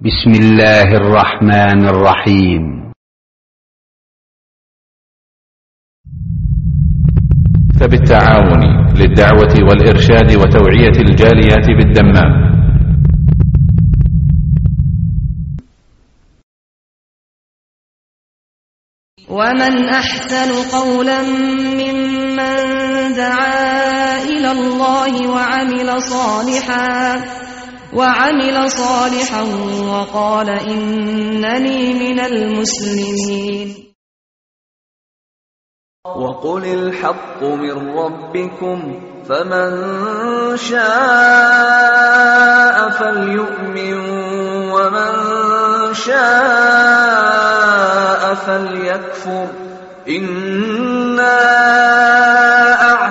بسم الله الرحمن الرحيم. فبالتعاون للدعوة والإرشاد وتوعية الجاليات بالدمام. ومن أحسن قولا ممن دعا إلى الله وعمل صالحا وعمل صالحا وقال إنني من المسلمين. وقل الحق من ربكم فمن شاء فليؤمن ومن شاء فليكفر. إنا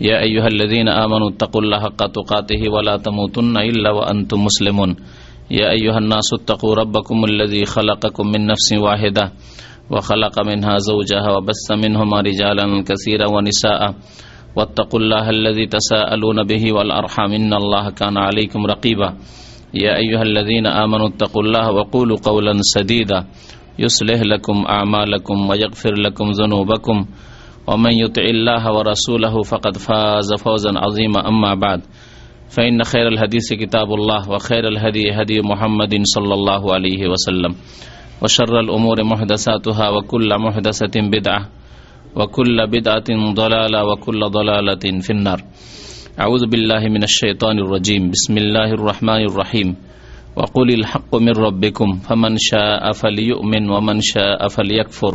يا أيها الذين آمنوا اتقوا الله حق تقاته ولا تموتن إلا وأنتم مسلمون. يا أيها الناس اتقوا ربكم الذي خلقكم من نفس واحدة وخلق منها زوجها وبث منهما رجالا كثيرا ونساء. واتقوا الله الذي تساءلون به والأرحام إن الله كان عليكم رقيبا. يا أيها الذين آمنوا اتقوا الله وقولوا قولا سديدا. يصلح لكم أعمالكم ويغفر لكم ذنوبكم. ومن يطع الله ورسوله فقد فاز فوزا عظيما. أما بعد فإن خير الحديث كتاب الله وخير الهدي هدي محمد صلى الله عليه وسلم. وشر الأمور محدثاتها وكل محدثة بدعة وكل بدعة ضلالة وكل ضلالة في النار. أعوذ بالله من الشيطان الرجيم. بسم الله الرحمن الرحيم. وقل الحق من ربكم فمن شاء فليؤمن ومن شاء فليكفر.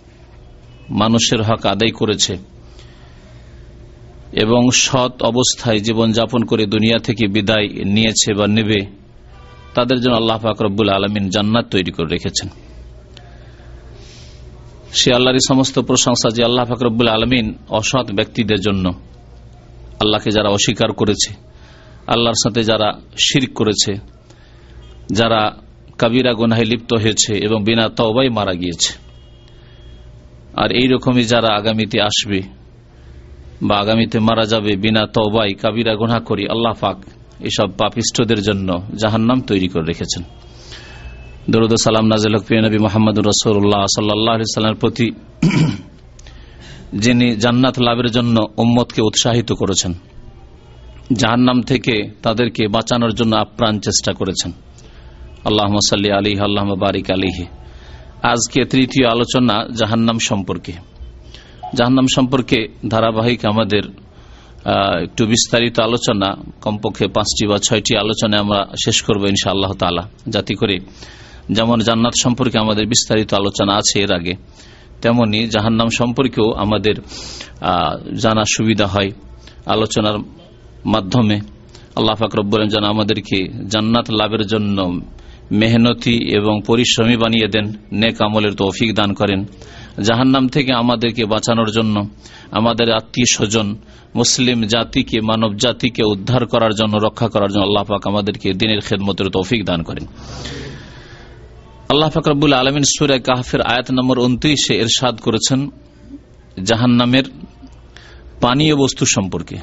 মানুষের হক আদায় করেছে এবং সৎ অবস্থায় জীবন যাপন করে দুনিয়া থেকে বিদায় নিয়েছে বা নেবে, তাদের জন্য আল্লাহ ফাকরবুল আলমিন জান্নাত তৈরি করে রেখেছেন। সে আল্লাহরই সমস্ত প্রশংসা যে আল্লাহ ফাকরবুল আলমিন অসৎ ব্যক্তিদের জন্য আল্লাহকে যারা অস্বীকার করেছে, আল্লাহর সাথে যারা শির করেছে, যারা কাবিরা গোনাহে লিপ্ত হয়েছে এবং বিনা তবাই মারা গিয়েছে। আর এই রকমই যারা আগামীতে আসবে বা আগামীতে মারা যাবে বিনা তবাই কাবিরা গোনা করি, আল্লাহ পাক এসব পাপিষ্টদের জন্য জাহান্নাম তৈরি করে রেখেছেন। দরুদ সালাম নাজিল নবী মোহাম্মদ রসুল্লাহ সাল্লামের প্রতি যিনি জান্নাত লাভের জন্য উম্মতকে উৎসাহিত করেছেন, জাহান্নাম থেকে তাদেরকে বাঁচানোর জন্য আপ্রাণ চেষ্টা করেছেন। আল্লাহ সাল্লি আলী আল্লাহ বারিক আলিহে আজকে তৃতীয় আলোচনা জাহান্নাম সম্পর্কে। জাহান্নাম সম্পর্কে ধারাবাহিক আমাদের একটু বিস্তারিত আলোচনা, কমপক্ষে পাঁচটি বা ছয়টি আলোচনা আমরা শেষ করব ইনশা আল্লাহ তালা যাতে করে যেমন জান্নাত সম্পর্কে আমাদের বিস্তারিত আলোচনা আছে এর আগে, তেমনি জাহান্নাম সম্পর্কেও আমাদের জানা সুবিধা হয় আলোচনার মাধ্যমে। আল্লাহ ফাকরবুল যেন আমাদেরকে জান্নাত লাভের জন্য মেহনতি এবং পরিশ্রমী বানিয়ে দেন, নেক আমলের তৌফিক দান করেন। জাহান্নাম থেকে আমাদেরকে বাঁচানোর জন্য আমাদের আত্মীয় স্বজন, মুসলিম জাতিকে, মানব জাতিকে উদ্ধার করার জন্য, রক্ষা করার জন্য আল্লাহ পাক আমাদেরকে দিনের খেদমতের তৌফিক দান করেন। আল্লাহ ফাকরবুল আলমিন সুরায় কাহফের আয়াত নম্বর উনত্রিশে এরশাদ করেছেন, জাহান্নামের পানীয় বস্তু সম্পর্কে।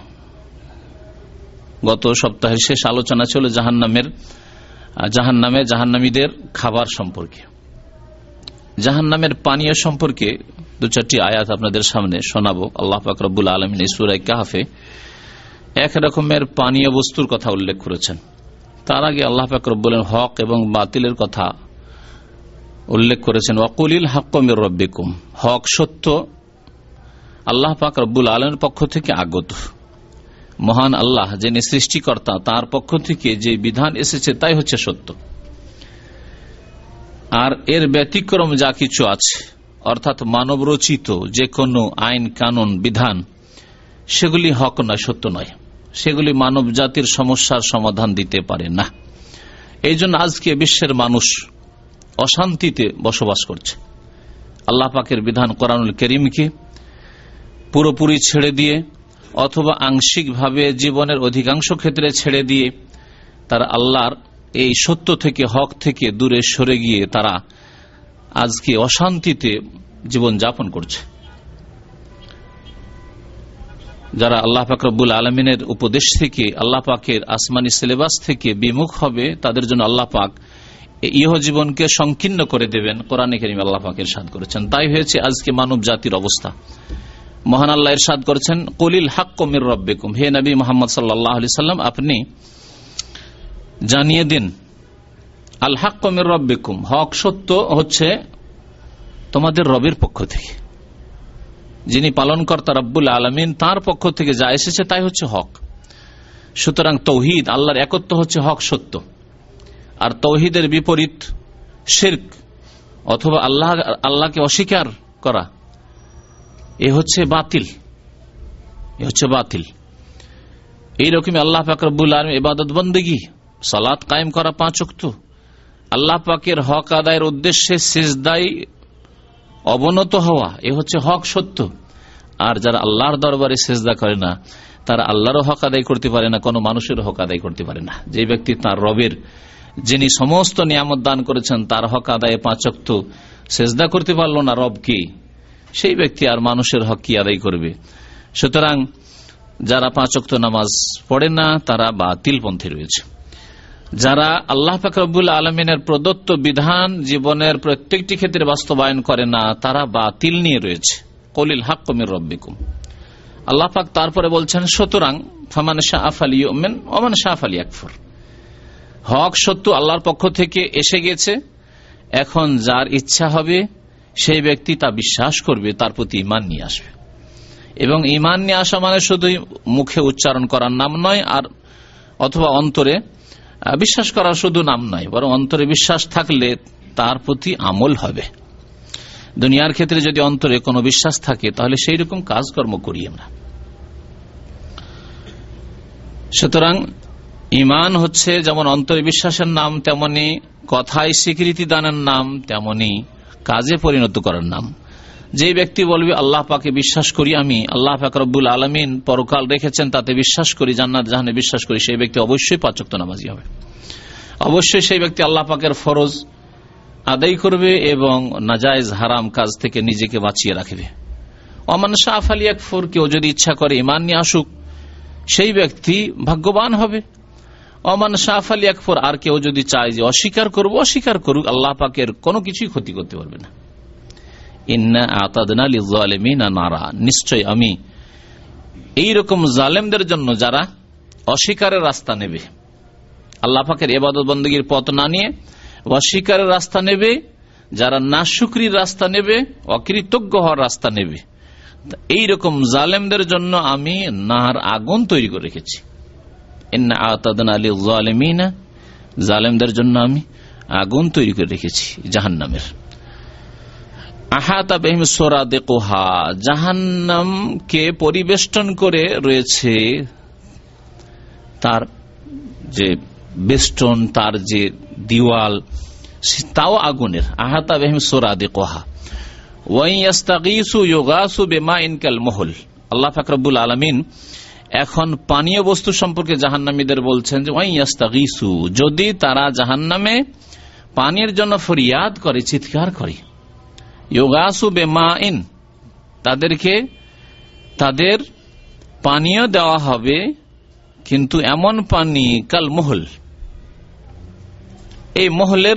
গত সপ্তাহের শেষ আলোচনা ছিল জাহান্নামের জাহান্নামে জাহান্নামীদের খাবার সম্পর্কে। জাহান্নামের পানীয় সম্পর্কে দু চারটি আয়াত আপনাদের সামনে শোনাবো। আল্লাহ ফাকরবুল আলমিন ইসুরাই কাহাফে এক রকমের পানীয় বস্তুর কথা উল্লেখ করেছেন। তার আগে আল্লাহ ফাকরবুলেন হক এবং বাতিলের কথা উল্লেখ করেছেন। ওয়াকুলিল হাক্কমের রব্বিকুম। হক সত্য আল্লাহ পাক রব্বুল আলমের পক্ষ থেকে আগত। মহান আল্লাহ, যিনি সৃষ্টিকর্তা, তার পক্ষ থেকে যে বিধান এসেছে, তাই হচ্ছে সত্য। আর এর ব্যতিক্রম যা কিছু আছে, অর্থাৎ মানব রচিত যে কোনো আইন কানুন, বিধান, সেগুলি হক নয়, সত্য নয়। সেগুলি মানব জাতির সমস্যার সমাধান দিতে পারে না। এই জন্য আজকে বিশ্বের মানুষ অশান্তিতে বসবাস করছে। আল্লাহ পাকের বিধান কোরআনুল করিমকে পুরোপুরি ছেড়ে দিয়ে অথবা আংশিকভাবে জীবনের অধিকাংশ ক্ষেত্রে ছেড়ে দিয়ে তারা আল্লাহর এই সত্য থেকে, হক থেকে দূরে সরে গিয়ে তারা আজকে অশান্তিতে জীবন যাপন করছে। যারা আল্লাহ পাক রব্বুল আলমিনের উপদেশ থেকে, আল্লাহ পাকের আসমানি সিলেবাস থেকে বিমুখ হবে, তাদের জন্য আল্লাহ পাক ইহ জীবনকে সংকীর্ণ করে দেবেন। কোরআন করিম আল্লাহ পাকের সাদ করেছেন। তাই হয়েছে আজকে মানব জাতির অবস্থা। মহান আল্লাহ ইরশাদ করেছেন, কলিল হাক কমির রব্বেকুম। হে নবী মোহাম্মদ সাল্লাহ সাল্লাম আপনি জানিয়ে দিন, আল হাক কমির রব্বেকুম। হক সত্য হচ্ছে তোমাদের রবের পক্ষ থেকে। যিনি পালনকর্তা রব্বুল আলমিন, তার পক্ষ থেকে যা এসেছে তাই হচ্ছে হক। সুতরাং তৌহিদ, আল্লাহর একত্র হচ্ছে হক সত্য। আর তৌহিদের বিপরীত শির্ক অথবা আল্লাহ, আল্লাহকে অস্বীকার করা এ হচ্ছে বাতিল। এ হচ্ছে বাতিল। এইরকমই আল্লাহ ফাকরবুল আলম এবাদত বন্দী সালাত কায়েম করা পাঁচ অক্ত আল্লাহ পাকের হক আদায়ের উদ্দেশ্যে শেষদায় অবনত হওয়া, এ হচ্ছে হক সত্য। আর যারা আল্লাহর দরবারে সেজদা করে না, তারা আল্লাহরও হক আদায় করতে পারে না, কোনো মানুষের হক আদায় করতে পারে না। যে ব্যক্তি তার রবের, যিনি সমস্ত নিয়ামত দান করেছেন, তার হক আদায়ে পাঁচক্ত সেজদা করতে পারল না রবকে সেই ব্যক্তি আর মানুষের হক কি আদায় করবে? সুতরাং যারা পাঁচক্ত নামাজ পড়ে না, তারা বা তিলপন্থী রয়েছে। যারা আল্লাহ ফাকরবুল আলমিনের প্রদত্ত বিধান জীবনের প্রত্যেকটি ক্ষেত্রে বাস্তবায়ন করে না, তারা বা তিল নিয়ে রয়েছে। কলিল হাক কমির রব্বিকুম। আল্লাহ পাক তারপরে বলছেন, সুতরাং ফামান শাহ আফালি ওমেন ওমান শাহ আফালি আকফর হক সত্য আল্লাহর পক্ষ থেকে এসে গেছে। এখন যার ইচ্ছা হবে সেই ব্যক্তি তা বিশ্বাস করবে, তার প্রতি ইমান নিয়ে আসবে। এবং ইমান নিয়ে আসা মানে শুধুই মুখে উচ্চারণ করার নাম নয়, আর অথবা অন্তরে বিশ্বাস করার শুধু নাম নয়, বরং অন্তরে বিশ্বাস থাকলে তার প্রতি আমল হবে। দুনিয়ার ক্ষেত্রে যদি অন্তরে কোনো বিশ্বাস থাকে, তাহলে সেই রকম কাজকর্ম করি আমরা। সুতরাং ইমান হচ্ছে যেমন অন্তরে বিশ্বাসের নাম, তেমনি কথায় স্বীকৃতি দানের নাম, তেমনি কাজে পরিণত করার নাম। যে ব্যক্তি বলবে, আল্লাহ পাকে বিশ্বাস করি আমি, আল্লাহ পাক রব্বুল আলমিন পরকাল রেখেছেন, তাতে বিশ্বাস করি, জান্নাত জাহানে বিশ্বাস করি, সেই ব্যক্তি অবশ্যই পাচক্ত নামাজি হবে। অবশ্যই সেই ব্যক্তি আল্লাহ পাকের ফরজ আদায় করবে এবং নাজায়জ হারাম কাজ থেকে নিজেকে বাঁচিয়ে রাখবে। অমান শাহ আফ আলী আকফর কেউ যদি ইচ্ছা করে ইমান নিয়ে আসুক, সেই ব্যক্তি ভাগ্যবান হবে। অমান শাহ আলী আকফর আর কেউ যদি চায় যে অস্বীকার করব অস্বীকার করুক, আল্লাহ পাকের কোনো কিছুই ক্ষতি করতে পারবে না। নারা, নিশ্চয় আমি এই রকম জালেমদের জন্য যারা অস্বীকারের রাস্তা নেবে। আল্লাহ পাকের এবাদত বন্দীর পথ না নিয়ে অস্বীকারের রাস্তা নেবে, যারা নাশুকরির রাস্তা নেবে, অকৃতজ্ঞ হওয়ার রাস্তা নেবে। এই রকম জালেমদের জন্য আমি নাহার আগুন তৈরি করে রেখেছি। জালেমদের জন্য আমি আগুন তৈরি করে রেখেছি জাহান নামের আহাতা বেহিম সোরা দেখোহা জাহান্নামকে পরিবেষ্টন করে রয়েছে তার যে বেষ্টন, তার যে দিওয়াল তাও আগুনের। আহাতা বেহিম সোরাদে কোহা মহল আল্লাহ ফাকরুল আলমিন এখন পানীয় বস্তু সম্পর্কে জাহান্নামীদের বলছেন যে ওয়াইয়াস্তাগিসু যদি তারা জাহান্নামে পানির জন্য ফরিয়াদ করে, চিৎকার করে। ইয়োগাসু বেমা ইন তাদেরকে, তাদের পানীয় দেওয়া হবে, কিন্তু এমন পানি, কাল মহল। এই মহলের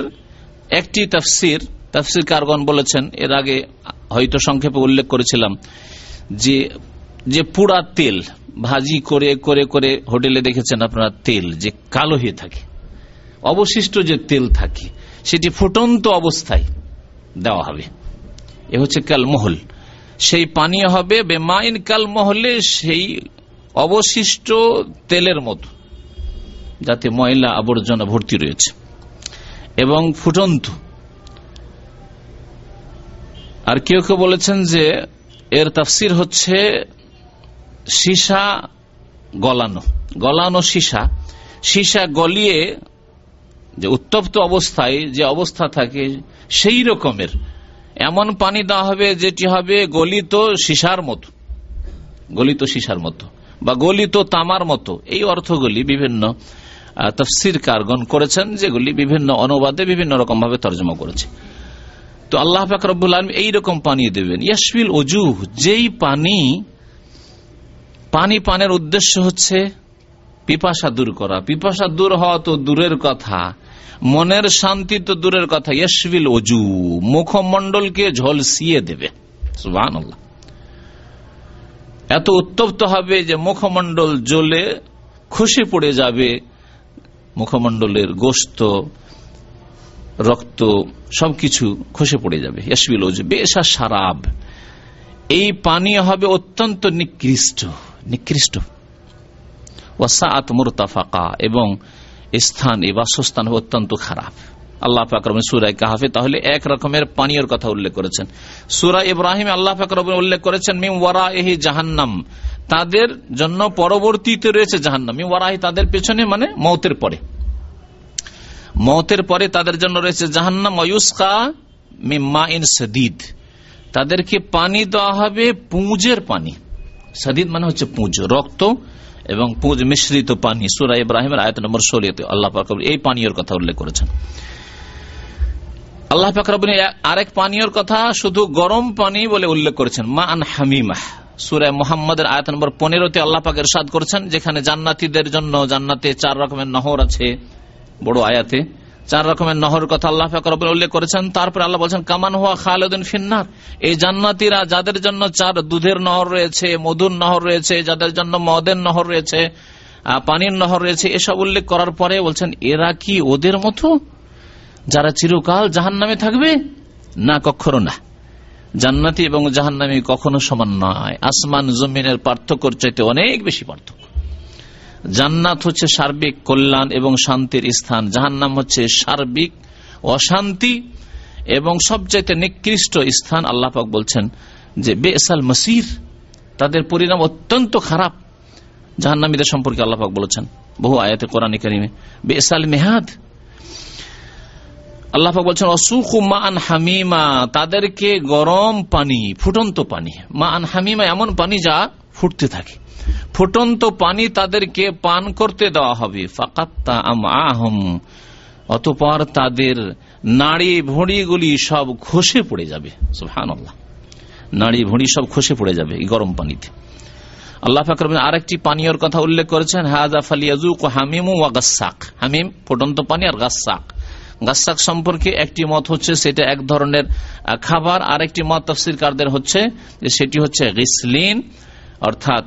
একটি তফসির তফসির কারগন বলেছেন, এর আগে হয়তো সংক্ষেপে উল্লেখ করেছিলাম, যে যে পুরা তেল ভাজি করে করে করে হোটেলে দেখেছেন আপনারা তেল যে কালো হয়ে থাকে। অবশিষ্ট যে তেল থাকে, সেটি ফুটন্ত অবস্থায় দেওয়া হবে। এ হচ্ছে কালমহল। সেই পানীয় হবে, বেমাইন কালমহলে সেই অবশিষ্ট তেলের মতো, যাতে ময়লা আবর্জনা ভর্তি রয়েছে। এবং ফুটন্ত। আর কেউ কেউ বলেছেন যে এর তাফসির হচ্ছে সীসা গলানো গলানো সীসা। সীসা গলিয়ে যে উত্তপ্ত অবস্থায় যে অবস্থা থাকে সেই রকমের। এমন পানি দেওয়া হবে যেটি হবে গলিত সীসার মতো, গলিত সীসার মতো বা গলিত তামার মতো। এই অর্থগুলি বিভিন্ন তফসির কারগণ করেছেন, যেগুলি বিভিন্ন অনুবাদে বিভিন্ন রকম ভাবে তর্জমা করেছে। তো আল্লাহ ফাকরবুল আলম এইরকম পানি দেবেন। ইয়াসফিল অজুহ যেই পানি পানি পানের উদ্দেশ্য হচ্ছে পিপাসা দূর করা। পিপাসা দূর হওয়া তো দূরের কথা। মনের শান্তি তো দূরের কথা। ইয়সবিল অজু মুখমন্ডলকে ঝলসিয়ে দেবে। এত উত্তপ্ত হবে যে মুখমন্ডল জ্বলে খুশি পড়ে যাবে। মুখমন্ডলের গোস্ত, রক্ত সবকিছু খসে পড়ে যাবে। ইয়সবিল অজু বেশা সারাব। এই পানীয় হবে অত্যন্ত নিকৃষ্ট। নিকৃষ্ট। ওয়াসাত মুরতাফাকা, এবং স্থান এ বাসস্থান অত্যন্ত খারাপ। আল্লাহ ফাকরম সুরাই কাহাফে তাহলে এক রকমের পানীয়র কথা উল্লেখ করেছেন। সুরা ইব্রাহিম আল্লাহ ফাকরম উল্লেখ করেছেন মিম ওয়ারা এহি জাহান্নাম। তাদের জন্য পরবর্তীতে রয়েছে জাহান্নাম। মিম ওয়ারাহি তাদের পেছনে মানে মৌতের পরে। মৌতের পরে তাদের জন্য রয়েছে জাহান্নাম। অয়ুস্কা মিম্মা ইন সদিদ। তাদেরকে পানি দেওয়া হবে পুঁজের পানি। সদিদ মানে হচ্ছে পুঁজ, রক্ত এবং পুঁজ মিশ্রিত পানি। সুরা ইব্রাহিমের আয়ত নম্বর ষোলিতে আল্লাহ পাকর এই পানীয়র কথা উল্লেখ করেছেন। আল্লাহ পাকরবিন আরেক পানীয়র কথা শুধু গরম পানি বলে উল্লেখ করেছেন মা আন হামিমাহ সুরায় মোহাম্মদের আয়ত নম্বর পনেরোতে আল্লাহ পাকের সাদ করেছেন, যেখানে জান্নাতিদের জন্য জান্নাতে চার রকমের নহর আছে, বড় আয়াতে। চার রকমের নহর কথা আল্লাহ ফাকর উল্লেখ করেছেন। তারপরে আল্লাহ বলছেন, কামান হওয়া খালেদিন ফিন্নার। এই জান্নাতিরা যাদের জন্য চার দুধের নহর রয়েছে, মধুর নহর রয়েছে, যাদের জন্য মদের নহর রয়েছে পানির নহর রয়েছে, এসব উল্লেখ করার পরে বলছেন, এরা কি ওদের মতো? যারা চিরকাল জাহান নামে থাকবে? না, কখনো না। জান্নাতি এবং জাহান্নামি কখনো সমান নয়। আসমান জমিনের পার্থক্যর চাইতে অনেক বেশি পার্থক্য। জান্নাত হচ্ছে সার্বিক কল্যাণ এবং শান্তির স্থান। জাহান্নাম হচ্ছে সার্বিক অশান্তি এবং সবচাইতে নিকৃষ্ট স্থান আল্লাপাক বলছেন যে বেসাল মসির, তাদের পরিণাম অত্যন্ত খারাপ। জাহান্নামীদের সম্পর্কে আল্লাপাক বলেছেন বহু আয়াতে কোরআন কারিমে। বেসাল মেহাদ আল্লাহাক বলছেন, অসুখ মা আন হামিমা তাদেরকে গরম পানি, ফুটন্ত পানি। মা আন হামিমা এমন পানি যা ফুটতে থাকে। ফুটন্ত পানি তাদেরকে পান করতে দেওয়া হবে। ফাকাত্তা আহম অতপর তাদের নাড়ি ভুঁড়িগুলি সব খসে পড়ে যাবে। সুহান নাড়ি ভুঁড়ি সব খসে পড়ে যাবে এই গরম পানিতে। আল্লাহ ফাকর আরেকটি পানীয়র কথা উল্লেখ করেছেন হাজা ফালিয়াজুক হামিম ওয়া গাসাক। হামিম, ফুটন্ত পানি আর গাসাক। গাসাক সম্পর্কে একটি মত হচ্ছে সেটা এক ধরনের খাবার। আরেকটি মত তফসিরকারদের হচ্ছে সেটি হচ্ছে গিসলিন। অর্থাৎ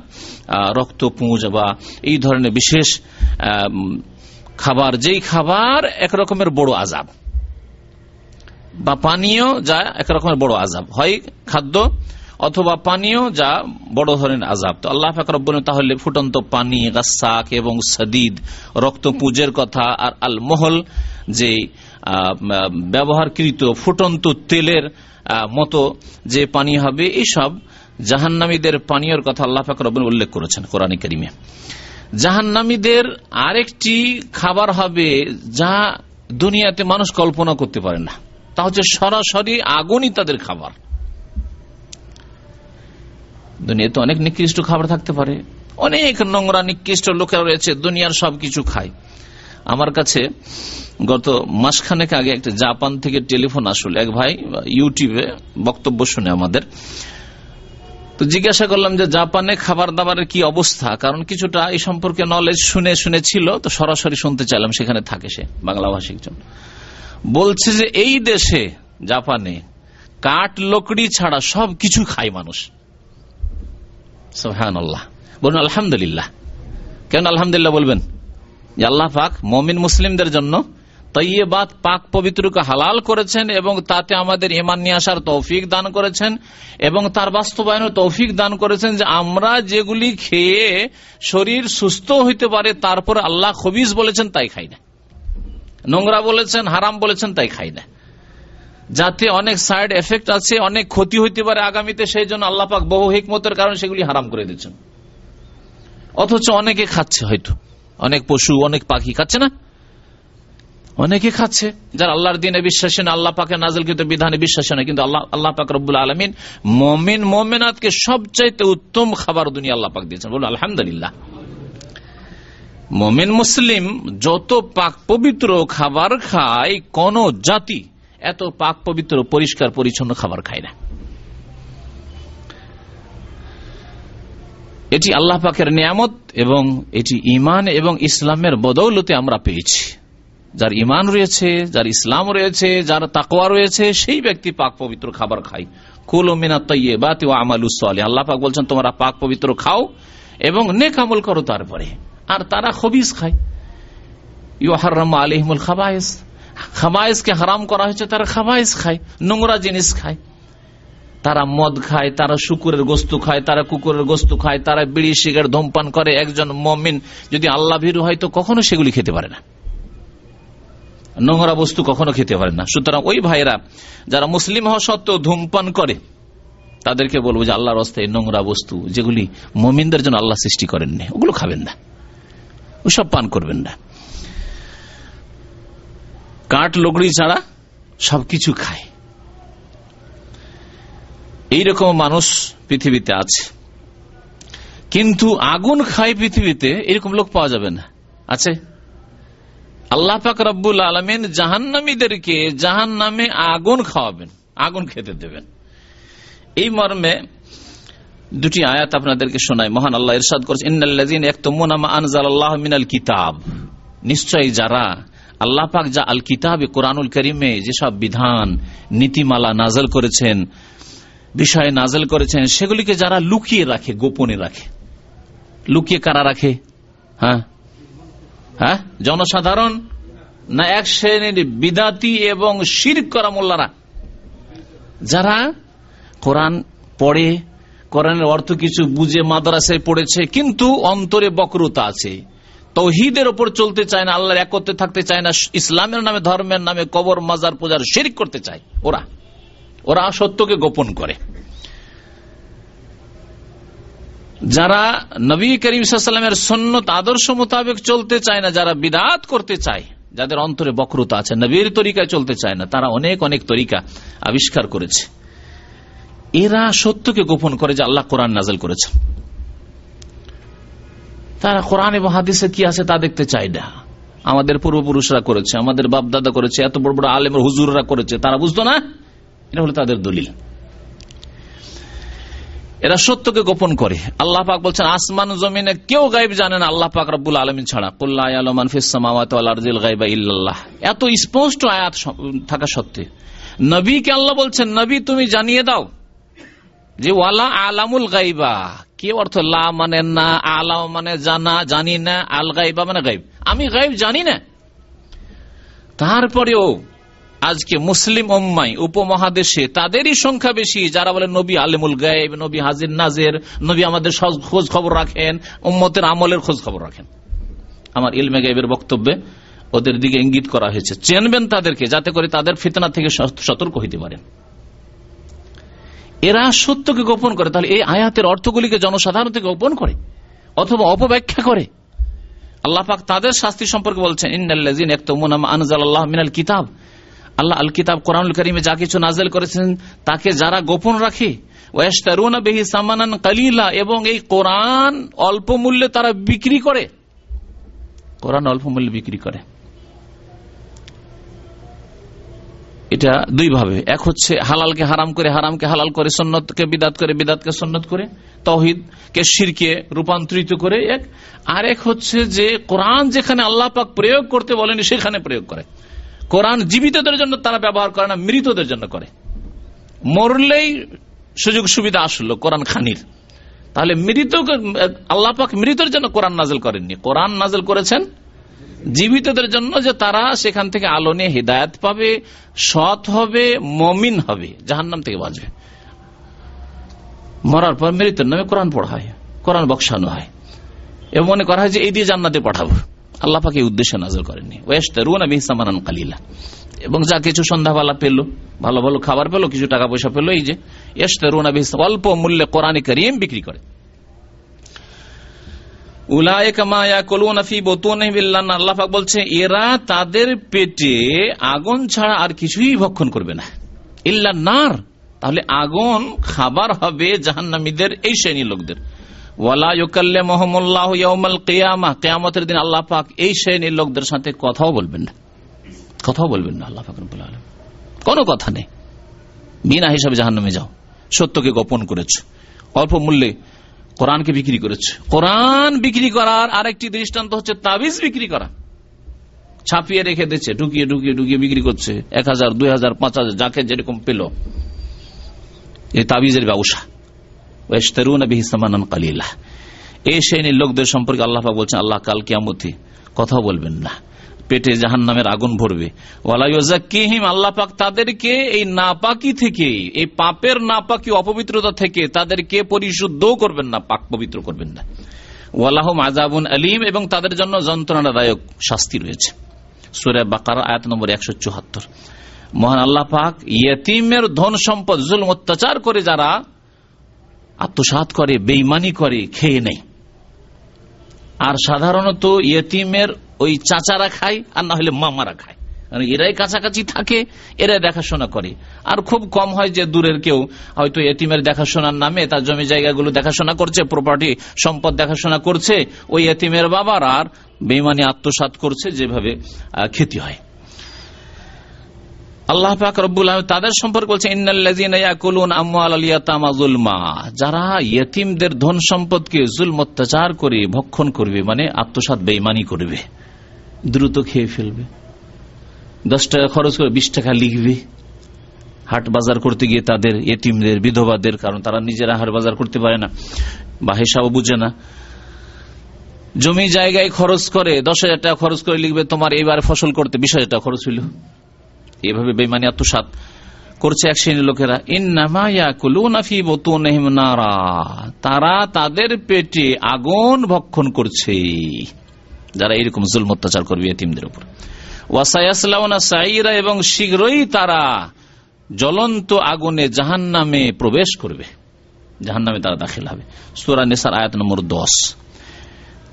রক্তপুঁজ বা এই ধরনের বিশেষ খাবার, যেই খাবার একরকমের বড় আজাব। বা পানীয় যা একরকমের বড় আজাব। হয় খাদ্য অথবা পানীয় যা বড় ধরনের আজাব। তো আল্লাহ ফাকরবন তাহলে ফুটন্ত পানি গাছাক এবং সদিদ রক্ত রক্তপুঁজের কথা আর আল মহল যে ব্যবহারকৃত ফুটন্ত তেলের মতো যে পানি হবে এইসব জাহান্নামীদের পানীয়র কথা আল্লাহ ফাকর উল্লেখ করেছেন কোরআন করিমে। জাহান্নামীদের আরেকটি খাবার হবে যা দুনিয়াতে মানুষ কল্পনা করতে পারে না। তা হচ্ছে সরাসরি আগুনই তাদের খাবার। দুনিয়াতে অনেক নিকৃষ্ট খাবার থাকতে পারে। অনেক নোংরা, নিকৃষ্ট লোকেরা রয়েছে, দুনিয়ার সবকিছু খায়। আমার কাছে গত মাসখানেক আগে একটা জাপান থেকে টেলিফোন আসলে। এক ভাই ইউটিউবে বক্তব্য শুনে আমাদের। তো জিজ্ঞাসা করলাম যে জাপানে খাবার দাবারের কি অবস্থা? কারণ কিছুটা এই সম্পর্কে নলেজ শুনে শুনেছিল, তো সরাসরি শুনতে চাইলাম, সেখানে থাকে সে, বাংলা ভাষিক জন বলছে যে এই দেশে, জাপানে, কাঠ লকড়ি ছাড়া সব কিছু খায় মানুষ। বলুন, আলহামদুলিল্লাহ। কেন আলহামদুলিল্লাহ বলবেন? আল্লাহ পাক মমিন মুসলিমদের জন্য তৈবাত পাক পবিত্রকে হালাল করেছেন এবং তাতে আমাদের ইমান নিয়ে আসার তৌফিক দান করেছেন এবং তার বাস্তবায়নের তৌফিক দান করেছেন যে আমরা যেগুলি খেয়ে শরীর সুস্থ হইতে পারে তারপর আল্লাহ খবিজ বলেছেন তাই খাই না। নোংরা বলেছেন, হারাম বলেছেন, তাই খাই না। যাতে অনেক সাইড এফেক্ট আছে, অনেক ক্ষতি হইতে পারে আগামীতে, সেই জন্য আল্লাহ পাক বহু হিকমতের কারণে সেগুলি হারাম করে দিচ্ছেন অথচ অনেকে খাচ্ছে হয়তো। অনেক পশু, অনেক পাখি খাচ্ছে না? অনেকে খাচ্ছে। যারা আল্লাহর দিনে বিশ্বাসী না, আল্লাহ পাকে নাজলকৃত বিধানে বিশ্বাসী না, কিন্তু আল্লাহ আল্লাহ পাক রব্বুল আলমিন মমিন মোমেনাথকে সবচাইতে উত্তম খাবার দুনিয়া আল্লাহ পাক দিয়েছেন। বলুন, আলহামদুলিল্লাহ। মমিন, মুসলিম যত পাক পবিত্র খাবার খায়, কোন জাতি এত পাক পবিত্র, পরিষ্কার, পরিচ্ছন্ন খাবার খায় না। এটি আল্লাহ পাকের নিয়ামত এবং এটি ইমান এবং ইসলামের বদৌলতে আমরা পেয়েছি। যার ইমান রয়েছে, যার ইসলাম রয়েছে, যার তাকোয়া রয়েছে, সেই ব্যক্তি পাক পবিত্র খাবার খায়। কুল মিনা তৈয়ে বা তেও আমালুসলে আল্লাহ পাক বলছেন, তোমরা পাক পবিত্র খাও এবং নেক আমল করো তারপরে। আর তারা খবিজ খায়। ইউ হারাম আলিহমুল খাবায়েস। খাবায়েসকে হারাম করা হয়েছে, তারা খাবায়েস খায়, নোংরা জিনিস খায়। তারা মদ খায়, তারা শুকুরের গোস্তু খায়, তারা কুকুরের গোস্তু খায়, তারা বিড়ি, সিগারেট ধূমপান করে। একজন মমিন যদি আল্লাহ ভীরু হয়, তো কখনো সেগুলি খেতে পারে না। নোংরা বস্তু কখনো খেতে পারে না। সুতরাং ওই ভাইরা যারা মুসলিম হওয়া সত্ত্বেও ধূমপান করে, তাদেরকে বলব যে আল্লাহর অস্থায় নোংরা বস্তু, যেগুলি মমিনদের জন্য আল্লাহ সৃষ্টি করেননি, ওগুলো খাবেন না। ওসব পান করবেন না। কাঠ, লকড়ি ছাড়া সবকিছু খায়। এইরকম মানুষ পৃথিবীতে আছে। কিন্তু আগুন খায় পৃথিবীতে, এরকম লোক পাওয়া যাবে না। আছে? আল্লাহ পাক রব্বুল আলমিন জাহান্নামীদেরকে জাহান নামে আগুন খাওয়াবেন, আগুন খেতে দেবেন। এই মর্মে দুটি আয়াত আপনাদেরকে শোনায় মহান আল্লাহ ইরশাদ করছে মিনাল কিতাব। নিশ্চয়ই যারা আল্লাহ পাক যা আল কিতাবে কোরআনুল করিমে যেসব বিধান, নীতিমালা নাজল করেছেন, বিষয়ে নাজল করেছেন, সেগুলিকে যারা লুকিয়ে রাখে, গোপনে রাখে। লুকিয়ে কারা রাখে? হ্যাঁ? হ্যাঁ? জনসাধারণ না এক শ্রেণির বিদাতি এবং শির করা মোল্লারা? যারা কোরআন পড়ে, কোরআনের অর্থ কিছু বুঝে মাদ্রাসায় পড়েছে, কিন্তু অন্তরে বক্রতা আছে। তৌহিদের ওপর চলতে চায় না, আল্লাহর একত্রে থাকতে চায় না, ইসলামের নামে, ধর্মের নামে কবর, মাজার, পূজার শিরিক করতে চায়। ওরা ওরা সত্যকে গোপন করে। যারা নবী করিম সাল্লামের সন্ন্যত আদর্শ মোতাবেক চলতে চায় না, যারা বিদাত করতে চায়, যাদের অন্তরে বক্রতা আছে, নবীর তরিকায় চলতে চায় না, তারা অনেক অনেক তরিকা আবিষ্কার করেছে। এরা সত্যকে গোপন করে যে আল্লাহ কোরআন নাজল করেছে। তারা কোরআন এবং হাদিসে কি আছে তা দেখতে চায় না। আমাদের পূর্বপুরুষরা করেছে, আমাদের বাপদাদা করেছে, এত বড় বড় আলেমের হুজুররা করেছে, তারা বুঝতো না? এটা হলো তাদের দলিল। এরা সত্যকে গোপন করে। আল্লাহ পাক বলছেন, আসমান জমিনে কেউ গাইব জানে না, আল্লাহ পাক রব্বুল আলমিন ছাড়া। ইল্লাল্লাহ। এত স্পষ্ট আয়াত থাকা সত্ত্বে নবীকে আল্লাহ বলছেন, নবী তুমি জানিয়ে দাও যে, ওয়ালা আলামুল গাইবা কি অর্থ? লা মানে না আলাম মানে জানা, জানি না, আল গাইবা মানে গাইব আমি গাইব জানি না। তারপরেও আজকে মুসলিম ওম্মাই উপমহাদেশে তাদেরই সংখ্যা বেশি। যারা বলে, নবী আলিমুল গাইব নবী হাজির নাজের, নবী আমাদের খোঁজ খবর রাখেন, উম্মতের আমলের খোঁজ খবর রাখেন। আমার ইলমে গাইবের বক্তব্যে ওদের দিকে ইঙ্গিত করা হয়েছে। চেনবেন তাদেরকে, যাতে করে তাদের ফিতনা থেকে সতর্ক হইতে পারেন। এরা সত্যকে গোপন করে। তাহলে এই আয়াতের অর্থগুলিকে জনসাধারণ থেকে গোপন করে অথবা অপব্যাখ্যা করে? আল্লাহ পাক তাদের শাস্তি সম্পর্কে বলছেন, ইন্নাল্লাযিন ইয়াকতুমুনা মা আনজালাল্লাহ মিনাল কিতাব। আল্লাহ আল কিতাব কোরআনুল কারীমে যা কিছু নাযিল করেছেন, তাকে যারা গোপন রাখে কালিলা, এবং এই কোরআন অল্প মূল্যে তারা বিক্রি করে। কোরআন অল্প মূল্যে বিক্রি করে। এটা দুই ভাবে। এক হচ্ছে হালালকে হারাম করে, হারামকে হালাল করে সন্ন্যতকে বিদাত করে, বিদাতকে সন্ন্যত করে তহিদ কে শিরকে রূপান্তরিত করে, এক। আর এক হচ্ছে যে কোরআন যেখানে আল্লাহ পাক প্রয়োগ করতে বলেনি, সেখানে প্রয়োগ করে। কোরআন জীবিতদের জন্য তারা ব্যবহার করে না, মৃতদের জন্য করে। মরলেই সুযোগ সুবিধা আসলো কোরআন খানির। তাহলে মৃত, আল্লাহ পাক মৃতের জন্য কোরআন নাজেল করেননি। কোরআন নাজেল করেছেন জীবিতদের জন্য যে তারা সেখান থেকে আলো নিয়ে হৃদায়ত পাবে, সৎ হবে, মমিন হবে, জাহান্নাম থেকে বাঁচবে। মরার পর মৃতের নামে কোরআন পড়া হয়, কোরআন বক্সানো হয়। এবং মনে করা হয় যে এই দিয়ে জান্নাতে পাঠাবো। আল্লাহ পাকে উদ্দেশ্যে নাজল করেননি। ওয়েস্টারুনা কালিলা। এবং যা কিছু সন্ধ্যাবেলা পেল, ভালো ভালো খাবার পেল, কিছু টাকা পয়সা পেল, এই যে এস্তারুনা অল্প মূল্যে কোরআন করিম বিক্রি করে। বলছে, এরা তাদের পেটে আগুন ছাড়া আর কিছুই ভক্ষণ করবে না। ইল্লা নার। তাহলে আগুন খাবার হবে জাহান্নামীদের, এই শ্রেণির লোকদের। কেয়ামতের দিন আল্লাহ পাক এই শ্রেণির লোকদের সাথে কথাও বলবেন না। কথাও বলবেন না আল্লাহ পাক কোনো কথা নেই। বিনা হিসাবে জাহান্নামে যাও। সত্যকে গোপন করেছে। অল্প মূল্যে কোরআনকে বিক্রি করেছে। কোরআন বিক্রি করার আরেকটি দৃষ্টান্ত হচ্ছে তাবিজ বিক্রি করা। ছাপিয়ে রেখে দিচ্ছে, ঢুকিয়ে ঢুকিয়ে ঢুকিয়ে বিক্রি করছে। এক হাজার, দুই হাজার, পাঁচ হাজার, যাকে যেরকম পেল। এই তাবিজের ব্যবসা। কালিলা এই শ্রেণির লোকদের সম্পর্কে আল্লাহ বলছেন, আল্লাহ কাল কিয়ামতি কথা বলবেন না। পেটে জাহান নামের আগুন ভরবে। ওয়ালাইজাকিহিম আল্লাহ পাক তাদেরকে এই নাপাকি থেকে, এই পাপের নাপাকি অপবিত্রতা থেকে তাদেরকে পরিশুদ্ধ করবেন না, পাক পবিত্র করবেন না। ওয়ালাহম আজাবুন আলিম, এবং তাদের জন্য যন্ত্রণাদায়ক শাস্তি রয়েছে। সুরে বাকার, আয়াত নম্বর একশো চুহাত্তর মহান আল্লাহ পাক ইয়তিমের ধন সম্পদ জুল অত্যাচার করে যারা আত্মসাত করে বেইমানি করে, খেয়ে নেয় আর সাধারণত ইয়তিমের ওই চাচারা খায়, আর না হলে মামারা খায়। এরাই কাছাকাছি থাকে, এরাই দেখাশোনা করে। আর খুব কম হয় যে দূরের কেউ হয়তো এতিমের দেখাশোনার নামে, তার জমি জায়গাগুলো দেখাশোনা করছে প্রপার্টি সম্পদ দেখাশোনা করছে, ওই এতিমের বাবার আর বেমানি আত্মসাত করছে, যেভাবে ক্ষতি হয়। আল্লাহ পাক রব্বুল তাদের সম্পর্কে বলছে যারা ইয়তিমদের ধন সম্পদকে জুলম, অত্যাচার করে ভক্ষণ করবে মানে আত্মসাত বেইমানি করবে, দ্রুত খেয়ে ফেলবে, দশ টাকা খরচ করে বিশ টাকা লিখবে, হাট বাজার করতে গিয়ে তাদের এটিমদের বিধবাদের, কারণ তারা নিজেরা হাট বাজার করতে পারে না, বা হিসাবও বুঝে না। জমি জায়গায় খরচ করে দশ হাজার টাকা খরচ করে লিখবে, তোমার এবার ফসল করতে বিশ হাজার টাকা খরচ হইল। এভাবে বেমানি আত্মসাত করছে এক শ্রেণির লোকেরা। তারা তাদের পেটে আগুন ভক্ষণ করছে। যারা এরকম জুল অত্যাচার করবে এতিমদের উপর। ওয়াসাইরা এবং শীঘ্রই তারা জ্বলন্ত আগুনে জাহান নামে প্রবেশ করবে। জাহান নামে তারা দাখিল হবে। সুরা নেসার আয়াত নম্বর দশ।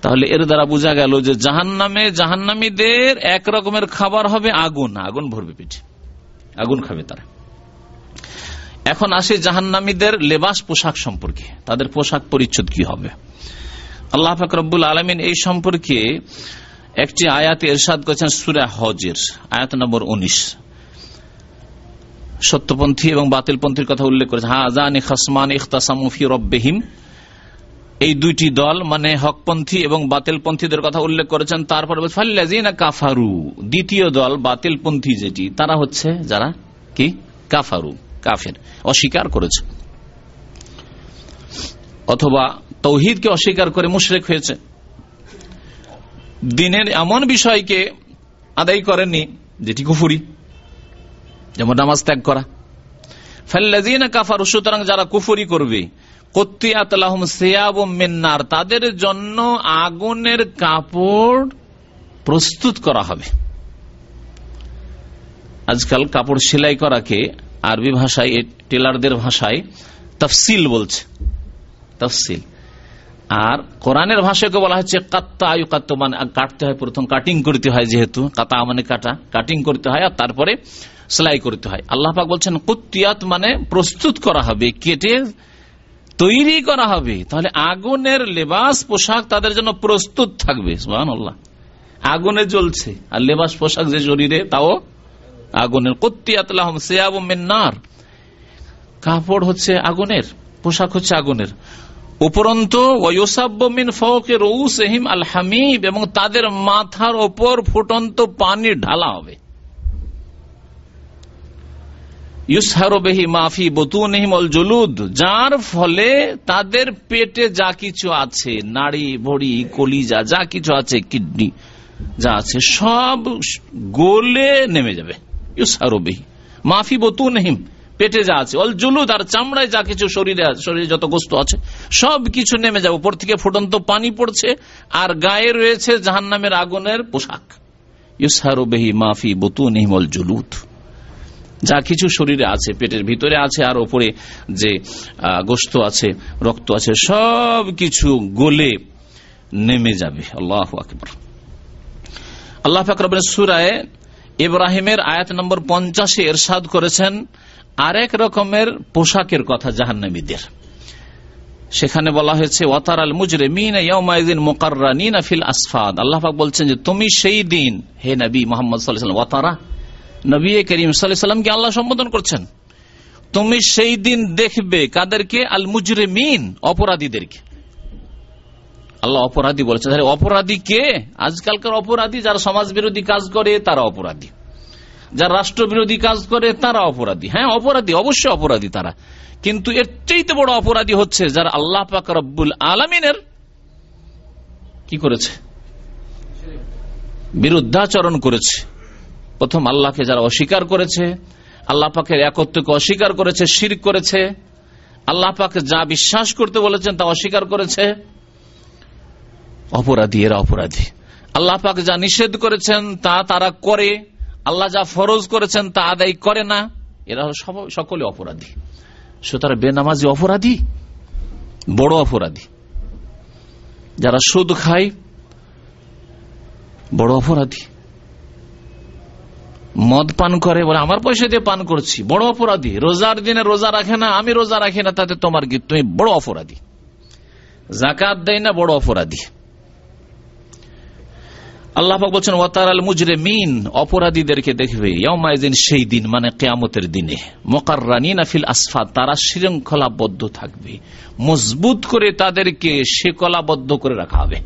তাহলে এর দ্বারা বোঝা গেল যে জাহান নামে জাহান্নামীদের এক রকমের খাবার হবে আগুন। আগুন ভরবে পিঠে আগুন খাবে তারা। এখন আসে জাহান্নামীদের লেবাস পোশাক সম্পর্কে। তাদের পোশাক পরিচ্ছদ কি হবে? আল্লাহ ফাকরুল আলমিন এই সম্পর্কে একটি আয়াতে এরশাদ করেছেন সুরা হজের, আয়াত নম্বর উনিশ। সত্যপন্থী এবং বাতিলপন্থীর কথা উল্লেখ করেছে হাজান খাসমান ইখতাসামুফি রব্বেহিম। এই দুইটি দল মানে হকপন্থী এবং বাতিলপন্থীদের কথা উল্লেখ করেছেন। তারপর কাফারু। দ্বিতীয় দল, বাতিলপন্থী যেটি, তারা হচ্ছে যারা? কি? কাফারু, কাফের। অস্বীকার করেছে। অথবা তৌহিদকে অস্বীকার করে মুশরেক হয়েছে। দিনের এমন বিষয়কে আদায় করেনি যেটি কুফুরি, যেমন নামাজ ত্যাগ করা। ফাল্লাজিনা কাফারু, সুতরাং যারা কুফুরি করবে তাদের জন্য আগুনের কাপড় প্রস্তুত করা হবে। আজকাল কাপড় সেলাই করাকে আরবি ভাষায় টেলারদের ভাষায় তফসিল বলছে। তফসিল। আর কোরআনের ভাষাকে বলা হচ্ছে কাত্তা আয়ু কাত্ত মানে কাটতে হয় প্রথম, কাটিং করতে হয় যেহেতু, কাতা মানে কাটা, কাটিং করতে হয় আর তারপরে সেলাই করতে হয়। আল্লাহ পাক বলছেন কুত্তিয়াত মানে প্রস্তুত করা হবে, কেটে তৈরি করা হবে, তাহলে আগুনের লেবাস পোশাক তাদের জন্য প্রস্তুত থাকবে আল্লাহ আগুনে জ্বলছে, আর লেবাস পোশাক যে শরীরে, তাও আগুনের। কত্তিয়াতলাহম সেয়াব কাপড় হচ্ছে আগুনের, পোশাক হচ্ছে আগুনের। উপরন্ত ওয়সাবিন আল হামিব, এবং তাদের মাথার ওপর ফুটন্ত পানি ঢালা হবে। মাফি যার ফলে তাদের পেটে যা কিছু আছে, নাড়ি ভড়ি কলিজা, যা কিছু আছে, কিডনি যা আছে, সব গোলে নেমে যাবে। ইউসহারবেহি মাফি বতুনহিম, পেটে যা আছে অল জুলুদ আর চামড়ায় যা কিছু শরীরে শরীরে যত গোস্ত আছে, সব কিছু নেমে যাবে। উপর থেকে ফুটন্ত পানি পড়ছে, আর গায়ে রয়েছে জাহান নামের আগুনের পোশাক। ইউসহারবেহি মাফি বতুনহিম অল জুলুদ। যা কিছু শরীরে আছে, পেটের ভিতরে আছে, আর ওপরে যে গোস্ত আছে, রক্ত আছে, সব কিছু গলে নেমে যাবে। আল্লাহ আকবর। আল্লাহ ফাকর সুরায় ইব্রাহিমের আয়াত নম্বর পঞ্চাশে এরশাদ করেছেন, আরেক রকমের পোশাকের কথা জাহান্নামীদের। সেখানে বলা হয়েছে ওয়াতার আল মুজরে মিন মোকাররানিন ফিল আসফাদ। আল্লাহ বলছেন যে, তুমি সেই দিন, হে নবী মোহাম্মদ সাল্লাহ ওয়াতারা নবী করিম সাল্লামকে আল্লাহ সম্বোধন করছেন। তুমি সেই দিন দেখবে কাদেরকে? আল মুজরে মিন অপরাধীদেরকে। আল্লাহ অপরাধী বলেছে তাহলে অপরাধী কে? আজকালকার অপরাধী যারা সমাজ বিরোধী কাজ করে, তারা অপরাধী। যারা রাষ্ট্র বিরোধী কাজ করে, তারা অপরাধী। হ্যাঁ অপরাধী, অবশ্যই অপরাধী তারা। কিন্তু এর চাইতে বড় অপরাধী হচ্ছে যারা আল্লাহ পাক রব্বুল আলমিনের কি করেছে? বিরুদ্ধাচরণ করেছে। প্রথম আল্লাহকে যারা অস্বীকার করেছে, আল্লাহ পাকের একত্রকে অস্বীকার করেছে শির করেছে, আল্লাহ পাকে যা বিশ্বাস করতে বলেছেন তা অস্বীকার করেছে। অপরাধী, এরা অপরাধী। আল্লাহ পাক যা নিষেধ করেছেন তা তারা করে, আল্লাহ যা ফরজ করেছেন তা আদায় করে না, এরা সব সকলে অপরাধী। সুতরাং বেনামাজি অপরাধী, বড় অপরাধী। যারা সুদ খায়, বড় অপরাধী। মদ পান করে বলে, আমার পয়সা দিয়ে পান করছি, বড় অপরাধী। রোজার দিনে রোজা রাখে না, আমি রোজা রাখি না, তাতে তোমার কি, তুমি বড় অপরাধী। জাকাত দেয় না, বড় অপরাধী। আল্লাহ বলছেন ওয়াতার আল মুজরে মিন অপরাধীদেরকে দেখবে ইয়মাইদিন সেই দিন মানে কেয়ামতের দিনে মোকার ফিল আসফা তারা শৃঙ্খলাবদ্ধ থাকবে। মজবুত করে তাদেরকে শেকলাবদ্ধ করে রাখা হবে।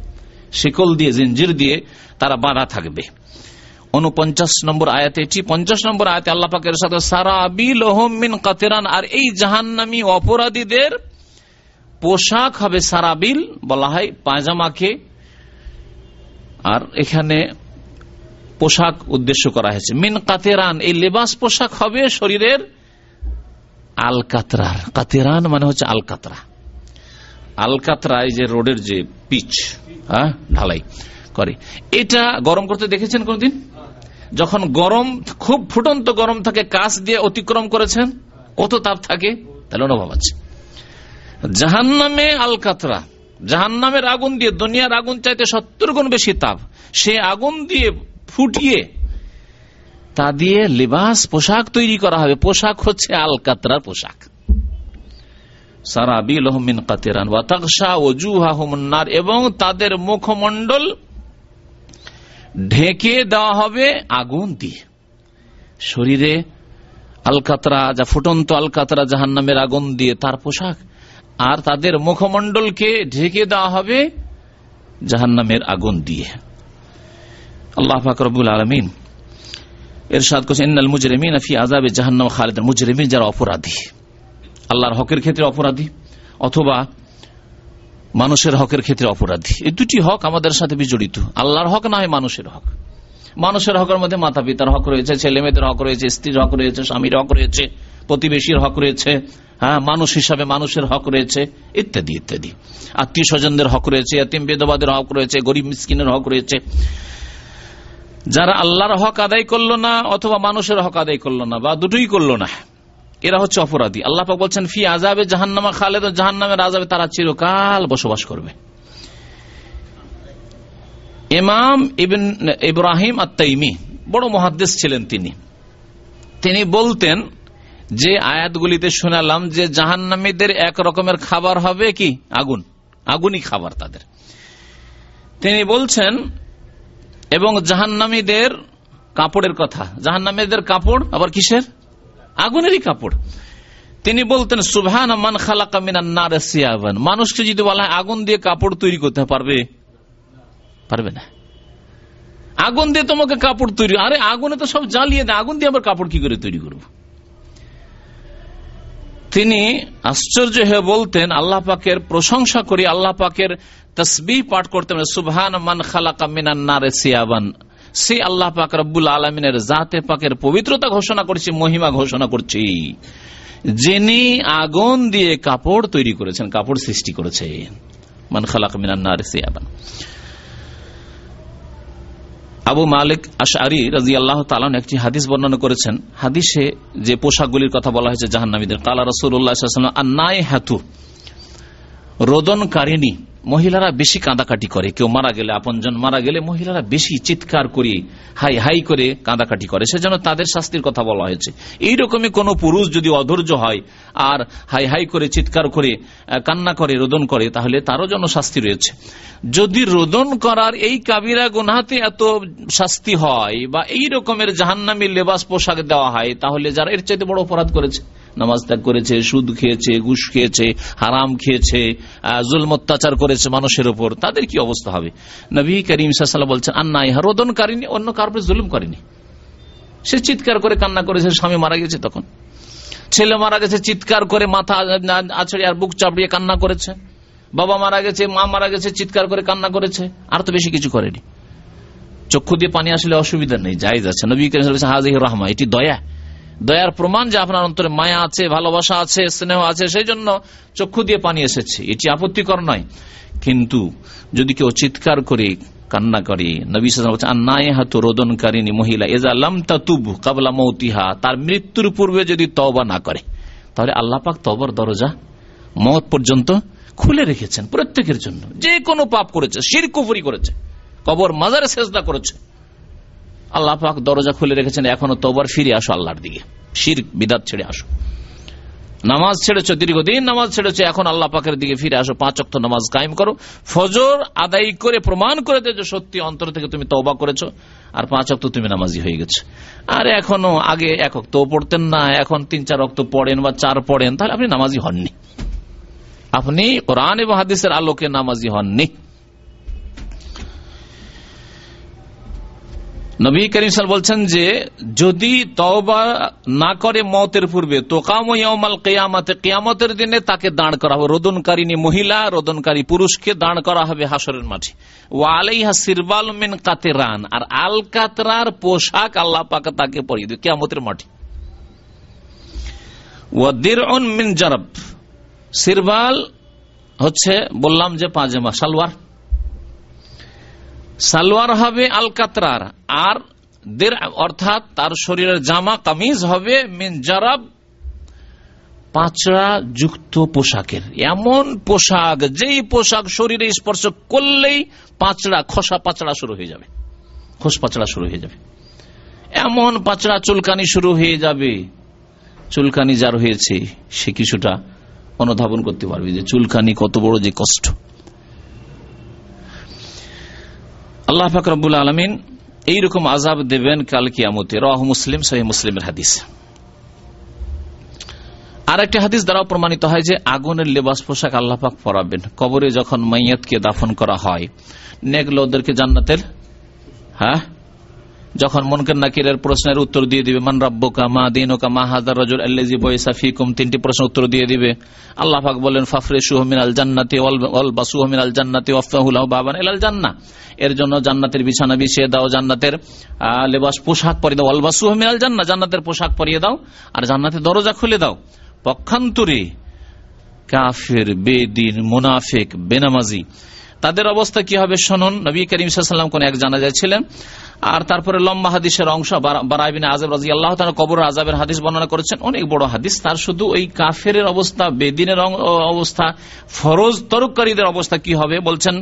শিকল দিয়ে, জিঞ্জির দিয়ে তারা বাঁধা থাকবে। উনপঞ্চাশ নম্বর আয়াতে এটি, পঞ্চাশ নম্বর আয়াতে আল্লাহ পাকের সাথে সারাবিল মিন কাতেরান, আর এই জাহান্নামী অপরাধীদের পোশাক হবে সারাবিল, বলা হয় পায়জামাকে। আর এখানে পোশাক উদ্দেশ্য করা হয়েছে। মিন কাতেরান, এই লেবাস পোশাক হবে শরীরের আল কাতরার কাতেরান মানে হচ্ছে আল কাতরা আল কাতরা এই যে রোডের যে পিচ হ্যাঁ ঢালাই করে। এটা গরম করতে দেখেছেন কোনদিন? যখন গরম, খুব ফুটন্ত গরম থাকে কাজ দিয়ে অতিক্রম করেছেন, কত তাপ থাকে? তাহলে অনুভব আছে। জাহান নামে আল কাতরা জাহান নামের আগুন দিয়ে, দুনিয়ার আগুন চাইতে সত্তর গুণ বেশি তাপ। সে আগুন দিয়ে ফুটিয়ে, তা দিয়ে লেবাস, পোশাক তৈরি করা হবে। পোশাক হচ্ছে আল কাতরার পোশাক এবং তাদের মুখমণ্ডল ঢেকে দেওয়া হবে আগুন দিয়ে। শরীরে আলকাতরা, যা ফুটন্ত আলকাতরা জাহান নামের আগুন দিয়ে তার পোশাক, আর তাদের মুখমণ্ডলকে ঢেকে দেওয়া হবে জাহান নামের আগুন দিয়ে। আল্লাহ ফাকরবুল আলমিন এরশাদ করছেন মুজরেমিন আফি আজাবে জাহান্নাম খালেদ মুজরেমিন যারা অপরাধী, আল্লাহর হকের ক্ষেত্রে অপরাধী, অথবা মানুষের হকের ক্ষেত্রে অপরাধী। এই দুটি হক আমাদের সাথে বিজড়িত। আল্লাহর হক না হয় মানুষের হক। মানুষের হকের মধ্যে মাতা পিতার হক রয়েছে ছেলে মেয়েদের হক রয়েছে, স্ত্রীর হক রয়েছে, স্বামীর হক রয়েছে, প্রতিবেশীর হক রয়েছে হ্যাঁ মানুষ হিসাবে মানুষের হক রয়েছে, ইত্যাদি ইত্যাদি। আত্মীয় স্বজনদের হক রয়েছে, এতিম বেদবাদের হক রয়েছে, গরিব মিসকিনের হক রয়েছে। যারা আল্লাহর হক আদায় করল না অথবা মানুষের হক আদায় করল না বা দুটোই করল না এরা হচ্ছে অপরাধী। আল্লাহ বলছেন, ফি আজাবে জাহান্নামা খালেদ জাহান্নামের আজাবে তারা চিরকাল বসবাস করবে। ইমাম ইবিন ইব্রাহিম আত্মাইমি বড় মহাদ্দেশ ছিলেন তিনি। তিনি বলতেন যে আয়াতগুলিতে শোনালাম যে জাহান্নামীদের এক রকমের খাবার হবে কি? আগুন। আগুনই খাবার তাদের। তিনি বলছেন, এবং জাহান্নামীদের কাপড়ের কথা। জাহান্নামীদের কাপড় আবার কিসের? আগুনেরই কাপড়। তিনি বলতেন সুভান মান খালাকা মিনান সিয়াবান। মানুষকে যদি বলা হয় আগুন দিয়ে কাপড় তৈরি করতে পারবে পারবে না। আগুন দিয়ে তোমাকে কাপড় তৈরি, আরে আগুনে তো সব জ্বালিয়ে দেয়, আগুন দিয়ে আবার কাপড় কি করে তৈরি করব? তিনি আশ্চর্য হয়ে বলতেন, আল্লাহ পাকের প্রশংসা করি, আল্লাহ পাকের তসবি পাঠ করতেন সুবহান মান খালাকা মিনান নারে সিয়াবান। সে আল্লাহ পাক রব্বুল আলমিনের জাতে পাকের পবিত্রতা ঘোষণা করছি, মহিমা ঘোষণা করছি। যিনি আগুন দিয়ে কাপড় তৈরি করেছেন, কাপড় সৃষ্টি করেছেন মান খালাক মিনান নারে সিয়াবান। আবু মালিক আশারি রাজি আল্লাহ একটি হাদিস বর্ণনা করেছেন। হাদিসে যে পোশাকগুলির কথা বলা হয়েছে জাহান্নামীদের, কালা রসুল্লাহ আন্নায় হাতু রোদনকারিনী মহিলারা বেশি কাঁদাকাটি করে, কেউ মারা গেলে, আপনজন মারা গেলে মহিলারা বেশি চিৎকার করে, হাই হাই করে কাঁদাকাটি করে, সেজন্য তাদের শাস্তির কথা বলা হয়েছে। এইরকমই কোন পুরুষ যদি অধৈর্য হয় আর হাই হাই করে চিৎকার করে কান্না করে, রোদন করে, তাহলে তারও জন্য শাস্তি রয়েছে। যদি রোদন করার এই কাবিরা গুনাতে এত শাস্তি হয় বা এই রকমের জাহান্নামী লেবাস পোশাক দেওয়া হয়, তাহলে যারা এর চাইতে বড় অপরাধ করেছে? নামাজ ত্যাগ করেছে, সুদ খেয়েছে, ঘুষ খেয়েছে, হারাম খেয়েছে জুলম অত্যাচার করেছে মানুষের উপর। তাদের কি অবস্থা হবে? নবী করিম সাল্লাহ বলছেন, আন্না ইহা রোদন করেনি, অন্য কারোর জুলুম করেনি। সে চিৎকার করে কান্না করেছে, স্বামী মারা গেছে তখন। ছেলে মারা গেছে, চিৎকার করে মাথা আছড়ে আর বুক চাপড়িয়ে কান্না করেছে। বাবা মারা গেছে, মা মারা গেছে, চিৎকার করে কান্না করেছে, আর তো বেশি কিছু করেনি। চক্ষু দিয়ে পানি আসলে অসুবিধা নেই যাই যাচ্ছে নবী করিম হাজির রহমা, এটি দয়া। দয়ার প্রমাণ যে আপনার অন্তরে মায়া আছে, ভালোবাসা আছে, স্নেহ আছে, সেই জন্য চক্ষু দিয়ে পানি এসেছে। এটি আপত্তিকর নয়। কিন্তু যদি কেউ চিৎকার করে, কান্না করে, নবী নাই হাতু রোদনকারিনী মহিলা এজা লাম তাতুব কাবলা মৌতিহা তার মৃত্যুর পূর্বে যদি তবা না করে, তাহলে আল্লাহ পাক তবর দরজা মত পর্যন্ত খুলে রেখেছেন প্রত্যেকের জন্য। যে কোনো পাপ করেছে শিরকুফুরি করেছে, কবর মাজারে সেজদা করেছে। আল্লাহ পাক দরজা খুলে রেখেছেন, এখনও তোবার ফিরে আসো আল্লাহর দিকে। শির, বিদাত ছেড়ে আসো। নামাজ ছেড়েছ দীর্ঘদিন, নামাজ ছেড়েছ, এখন আল্লাহ পাকের দিকে ফিরে আসো। পাঁচ অক্ট নামাজ কায়েম করো। ফজর আদায় করে, প্রমাণ করে দে যে সত্যি অন্তর থেকে তুমি তবা করেছ, আর পাঁচ অক্ট তুমি নামাজি হয়ে গেছো। আর এখনও আগে এক অক্ত পড়তেন না, এখন তিন, চার অক্ত পড়েন বা চার পড়েন, তাহলে আপনি নামাজি হননি। আপনি কোরআন এবং হাদিসের আলোকে নামাজি হননি। নবী করিম সাল বলছেন যে, যদি তওবা না করে মতের পূর্বে তোকামাল কেয়ামতে, কেয়ামতের দিনে তাকে দাঁড় করা হবে রোদনকারিনী মহিলা, রোদনকারী পুরুষকে দাঁড় করা হবে হাসরের মাঠে। ও আলাইহা সিরবাল মিন কাতেরান। আর আল কাতরার পোশাক আল্লাহ পাকে তাকে পরিয়ে দেবে কেয়ামতের মাঠে। মিন সিরবাল হচ্ছে, বললাম যে পাজামা, সালোয়ার। সালোয়ার হবে আল কাতরার আর দের অর্থাৎ তার শরীরের জামা, কামিজ হবে মিন জারাব পাঁচড়া যুক্ত পোশাকের। এমন পোশাক, যেই পোশাক শরীরে স্পর্শ করলেই পাঁচড়া খসা পাচড়া শুরু হয়ে যাবে। খোস পাচড়া শুরু হয়ে যাবে। এমন পাচড়া চুলকানি শুরু হয়ে যাবে। চুলকানি যার হয়েছে, সে কিছুটা অনুধাবন করতে পারবে যে চুলকানি কত বড় যে কষ্ট। আল্লাহ ফাকরাবুল আলমিন এইরকম আজাব দেবেন কাল কিয়ামতে। রহ মুসলিম সহি মুসলিমের হাদিস। আর একটি হাদিস দ্বারাও প্রমাণিত হয় যে আগুনের লেবাস পোশাক আল্লাপাক পরাবেন। কবরে যখন মাইয়াতকে দাফন করা হয় নেগলোদেরকে জান্নাতের হ্যাঁ? যখন মনকের নাকিরের প্রশ্নের উত্তর দিয়ে দিবে, মান রাব্বকা, মা দিনকা, মা হাজার রজুল আল্লাজি বয়সা ফিকুম, তিনটি প্রশ্ন উত্তর দিয়ে দিবে। আল্লাহ পাক বলেন ফাফরে সুহমিন আল জান্নাতি ওয়াল বাসুহমিন আল জান্নাতি ওয়াফাহুল্লাহ বাবান এলাল জান্না এর জন্য জান্নাতের বিছানা বিছিয়ে দাও, জান্নাতের লেবাস পোশাক পরিয়ে দাও। আলবাসুহমিন আল জান্না জান্নাতের পোশাক পরিয়ে দাও আর জান্নাতের দরজা খুলে দাও। পক্ষান্তরে কাফের, বেদিন, মুনাফেক, বেনামাজি তাদের অবস্থা কি হবে শুনুন। নবী করিম সাল্লাম কোন এক জানা যাচ্ছিলেন আর তারপরে লম্বা হাদিসের অংশ আজব রাজি আল্লাহ কবর আজাবের হাদিস বর্ণনা করেছেন। অনেক বড় হাদিস। তার শুধু ওই কাফের অবস্থা, বেদিনের অবস্থা, ফরজ তরকারীদের অবস্থা কি হবে বলছেন,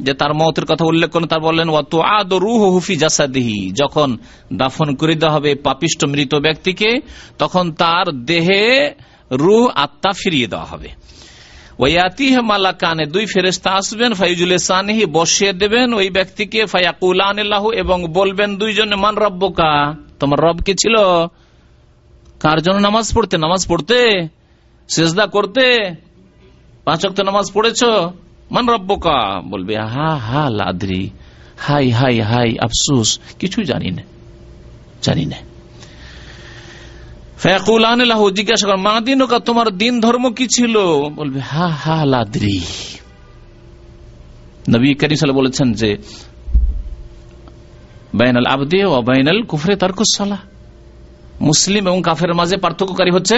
যে তার মতের কথা উল্লেখ করেন। তার বললেন ওয়াতো আদ রুহ হুফি জাসাদিহি। যখন দাফন করে দেওয়া হবে পাপিষ্ট মৃত ব্যক্তিকে, তখন তার দেহে রুহ আত্মা ফিরিয়ে দেওয়া হবে। ওয়াতিহ মালাকানে, দুই ফেরেস্তা আসবেন, ফাইজুল সানহি বসিয়ে দেবেন, ওই ব্যক্তিকে ফায়াকুলান এবং বলবেন দুইজনে, মান রব্বকা? তোমার রব কে ছিল? কার জন্য নামাজ পড়তে? নামাজ পড়তে? সেজদা করতে? পাঁচ অক্ট নামাজ পড়েছ? মান রব্বকা? বলবে হা হা লাদ্রি হাই হাই হাই, আফসুস কিছু জানি না জানি না। জিজ্ঞাসা কর, মা দিন তোমার দিন ধর্ম কি ছিল? বলবে, হা হা, লাদ্রি। নবী বলেছেন যে, বাইনাল আবদে ও বাইনাল কুফরে মুসলিম এবং কাফের মাঝে পার্থক্যকারী হচ্ছে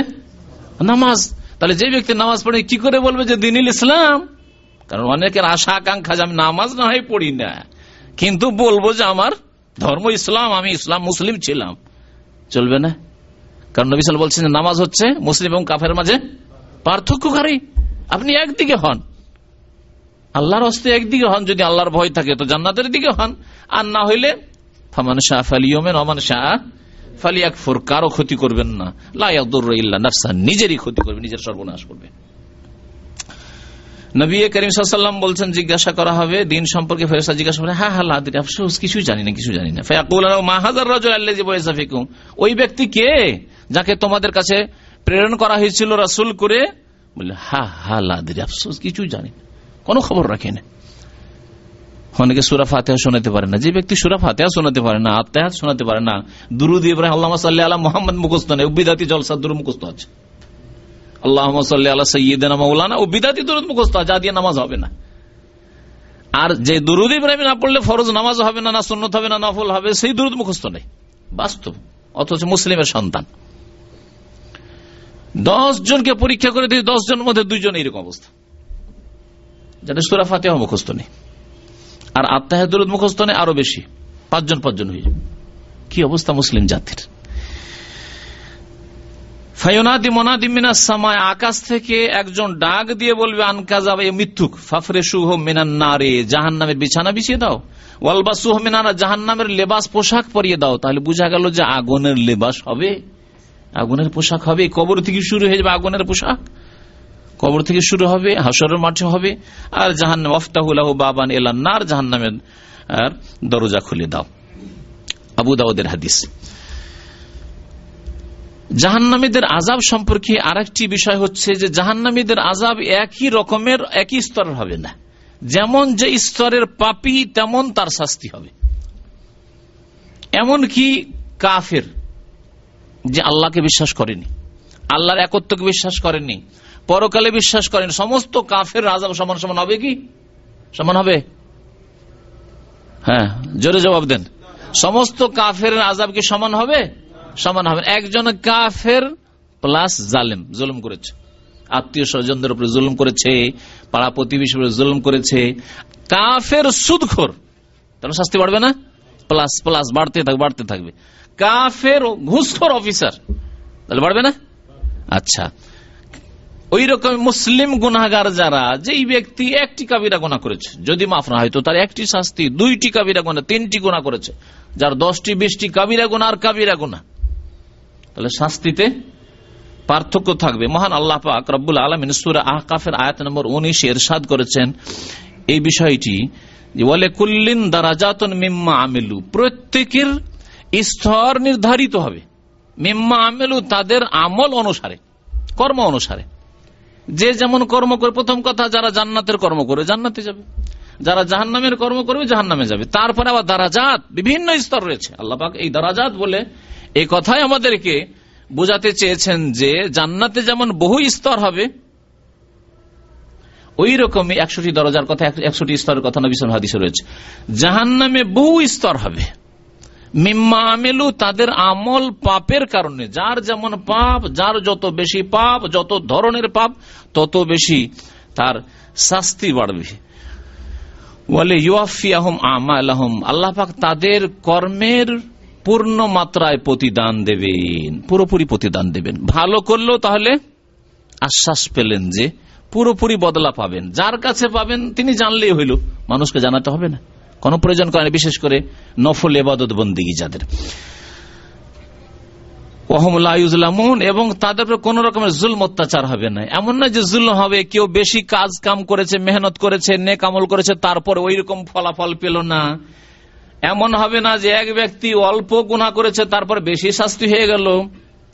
নামাজ। তাহলে যে ব্যক্তি নামাজ পড়ে, কি করে বলবে যে দিনিল ইসলাম? কারণ অনেকের আশা, আকাঙ্ক্ষা যে আমি নামাজ না হয় পড়ি না। কিন্তু বলব যে আমার ধর্ম ইসলাম, আমি ইসলাম মুসলিম ছিলাম। চলবে না? কারণ নবিসাল বলছেন নামাজ হচ্ছে মুসলিম এবং কাফের মাঝে পার্থক্যকারী। আপনি একদিকে হন। আল্লাহর হস্তে একদিকে হন, যদি আল্লাহর ভয় থাকে তো জান্নাতের দিকে হন। আর না হইলে ফামান শাহ ফালিয়মেন অমান শাহ ফালিয়াকফুর, কারও ক্ষতি করবেন না। লাইয়াদুর ইল্লা নাফসা নিজেরই ক্ষতি করবে, নিজের সর্বনাশ করবে। নবী করিম সাল্লাম বলছেন, জিজ্ঞাসা করা হবে দিন সম্পর্কে ফেরেস্তা জিজ্ঞাসা করে হ্যাঁ হ্যাঁ লাদির আফসোস, কিছুই জানি না কিছু জানি না। মাহাজার রাজু আল্লাহ ওই ব্যক্তি কে? যাকে তোমাদের কাছে প্রেরণ করা হয়েছিল রাসুল করে বললে হা হা, লাদির, আফসোস কিছুই জানি কোনো খবর রাখে না অনেকে সুরা ফাতেহা শোনাতে পারে না। যে ব্যক্তি সুরা ফাতেহা শোনাতে পারে না, আত্মাহাত শোনাতে পারে না, দুরুদ ইব্রাহিম আল্লাহ সাল্লাহ আল্লাহ মোহাম্মদ মুখস্ত নেই বিদাতি জলসা দুরু মুখস্ত আছে। আল্লাহ আল্লাহ সৈয়দানা মৌলানা ও বিদাতি দুরুদ মুখস্ত যা দিয়ে নামাজ হবে না। আর যে দুরুদ ইব্রাহিম না পড়লে ফরজ নামাজ হবে না না সুন্নত হবে না, নফল হবে, সেই দুরুদ মুখস্ত নেই। বাস্তব। অথচ মুসলিমের সন্তান। দশ জনকে পরীক্ষা করে দিয়ে দশ জনের মধ্যে দুইজন এইরকম অবস্থা। যাদের সুরা ফাতে মুখস্থ নেই। আর আত্মাহেদুল মুখস্থ নেই, আরও বেশি। পাঁচজন পাঁচজন হয়ে যাবে। কি অবস্থা মুসলিম জাতির? ফায়নাদি মনাদি মিনাস সামায়, আকাশ থেকে একজন ডাক দিয়ে বলবে আনকাজা মৃত্যুক। ফাফরে সুহ মিনান নারে জাহান নামের বিছানা বিছিয়ে দাও। ওয়ালবা সুহ মিনানা জাহান নামের লেবাস পোশাক পরিয়ে দাও। তাহলে বোঝা গেল যে আগুনের লেবাস হবে। আগুনের পোশাক হবে, কবর থেকে শুরু হয়ে যাবে আগুনের পোশাক। কবর থেকে শুরু হবে, হাসরের মাঠে হবে, আর জাহান্ন অফতাহুল্লাহ বাবান এলান্নার জাহান্নামের দরজা খুলে দাও। আবু দাউদের হাদিস। জাহান্নামীদের আজাব সম্পর্কে আর বিষয় হচ্ছে যে, জাহান্নামীদের আজাব একই রকমের, একই স্তরের হবে না। যেমন যে স্তরের পাপি, তেমন তার শাস্তি হবে। এমন কি কাফের যে আল্লাহকে বিশ্বাস করেনি। আল্লাহর একত্রকে বিশ্বাস করেনি পরকালে বিশ্বাস করেন। সমস্ত কাফের আজাব সমান সমান হবে কি? সমান হবে? হ্যাঁ জোরে জবাব দেন। সমস্ত কাফের আজাব কি সমান হবে? সমান হবে। একজন কাফের প্লাস জালেম, জুলুম করেছে। আত্মীয় স্বজনদের উপরে জুলুম করেছে, পাড়া প্রতিবেশীর উপরে জুলুম করেছে। কাফের সুদখোর। তাহলে শাস্তি বাড়বে না? প্লাস প্লাস বাড়তে থাকবে বাড়তে থাকবে। কাফের ঘুষখোর অফিসার। তাহলে বাড়বে না? আচ্ছা। ওই রকম মুসলিম গুনাগার যারা, যেই ব্যক্তি একটি কাবিরা গোনা করেছে, যদি মাফ না হয়তো তার একটি শাস্তি, দুইটি কাবিরা গোনা তিনটি গোনা করেছে। যার দশটি, বিশটি কাবিরা গোনা আর কাবিরা গোনা তাহলে শাস্তিতে পার্থক্য থাকবে। মহান আল্লাহ পাক রব্বুল আলমিন সুরা আহকাফের আয়াত নম্বর উনিশ এরশাদ করেছেন। এই বিষয়টি বলে কুল্লিন দারাজাতন মিম্মা আমিলু। প্রত্যেকের স্তর নির্ধারিত হবে। মিম্মা আমেলু তাদের আমল অনুসারে, কর্ম অনুসারে। যে যেমন কর্ম করে, প্রথম কথা যারা জান্নাতের কর্ম করে, জান্নাতে যাবে। যারা জাহান নামের কর্ম করবে জাহান নামে যাবে। তারপরে আবার দারাজাত, বিভিন্ন স্তর রয়েছে। আল্লাহ এই দারাজাত বলে এই কথাই আমাদেরকে বোঝাতে চেয়েছেন যে, জান্নাতে যেমন বহু স্তর হবে, ওই রকমই একশোটি দরজার কথা, একশোটি স্তরের কথা নবী হাদিসে রয়েছে। জাহান নামে বহু স্তর হবে। মিম্মা আমেলু, তাদের আমল পাপের কারণে। যার যেমন পাপ, যার যত বেশি পাপ, যত ধরনের পাপ, তত বেশি তার শাস্তি বাড়বে। বলে ইউফিয়াহম আমালাহম। আল্লাহ পাক তাদের কর্মের পূর্ণ মাত্রায় প্রতিদান দেবেন, পুরোপুরি প্রতিদান দেবেন। ভালো করলেও তাহলে আশ্বাস পেলেন যে পুরোপুরি বদলা পাবেন। যার কাছে পাবেন, তিনি জানলেই হইল, মানুষকে জানাতে হবে না। কোনো প্রয়োজন করে বিশেষ করে নফল এবাদত বন্দিগি যাদের। এবং তাদের কোন রকমের জুল অত্যাচার হবে না। এমন না যে জুল হবে, কেউ বেশি কাজ কাম করেছে, মেহনত করেছে, নেক আমল করেছে, তারপর ওই রকম ফলাফল পেল না। এমন হবে না যে এক ব্যক্তি অল্প গুণা করেছে, তারপর বেশি শাস্তি হয়ে গেল।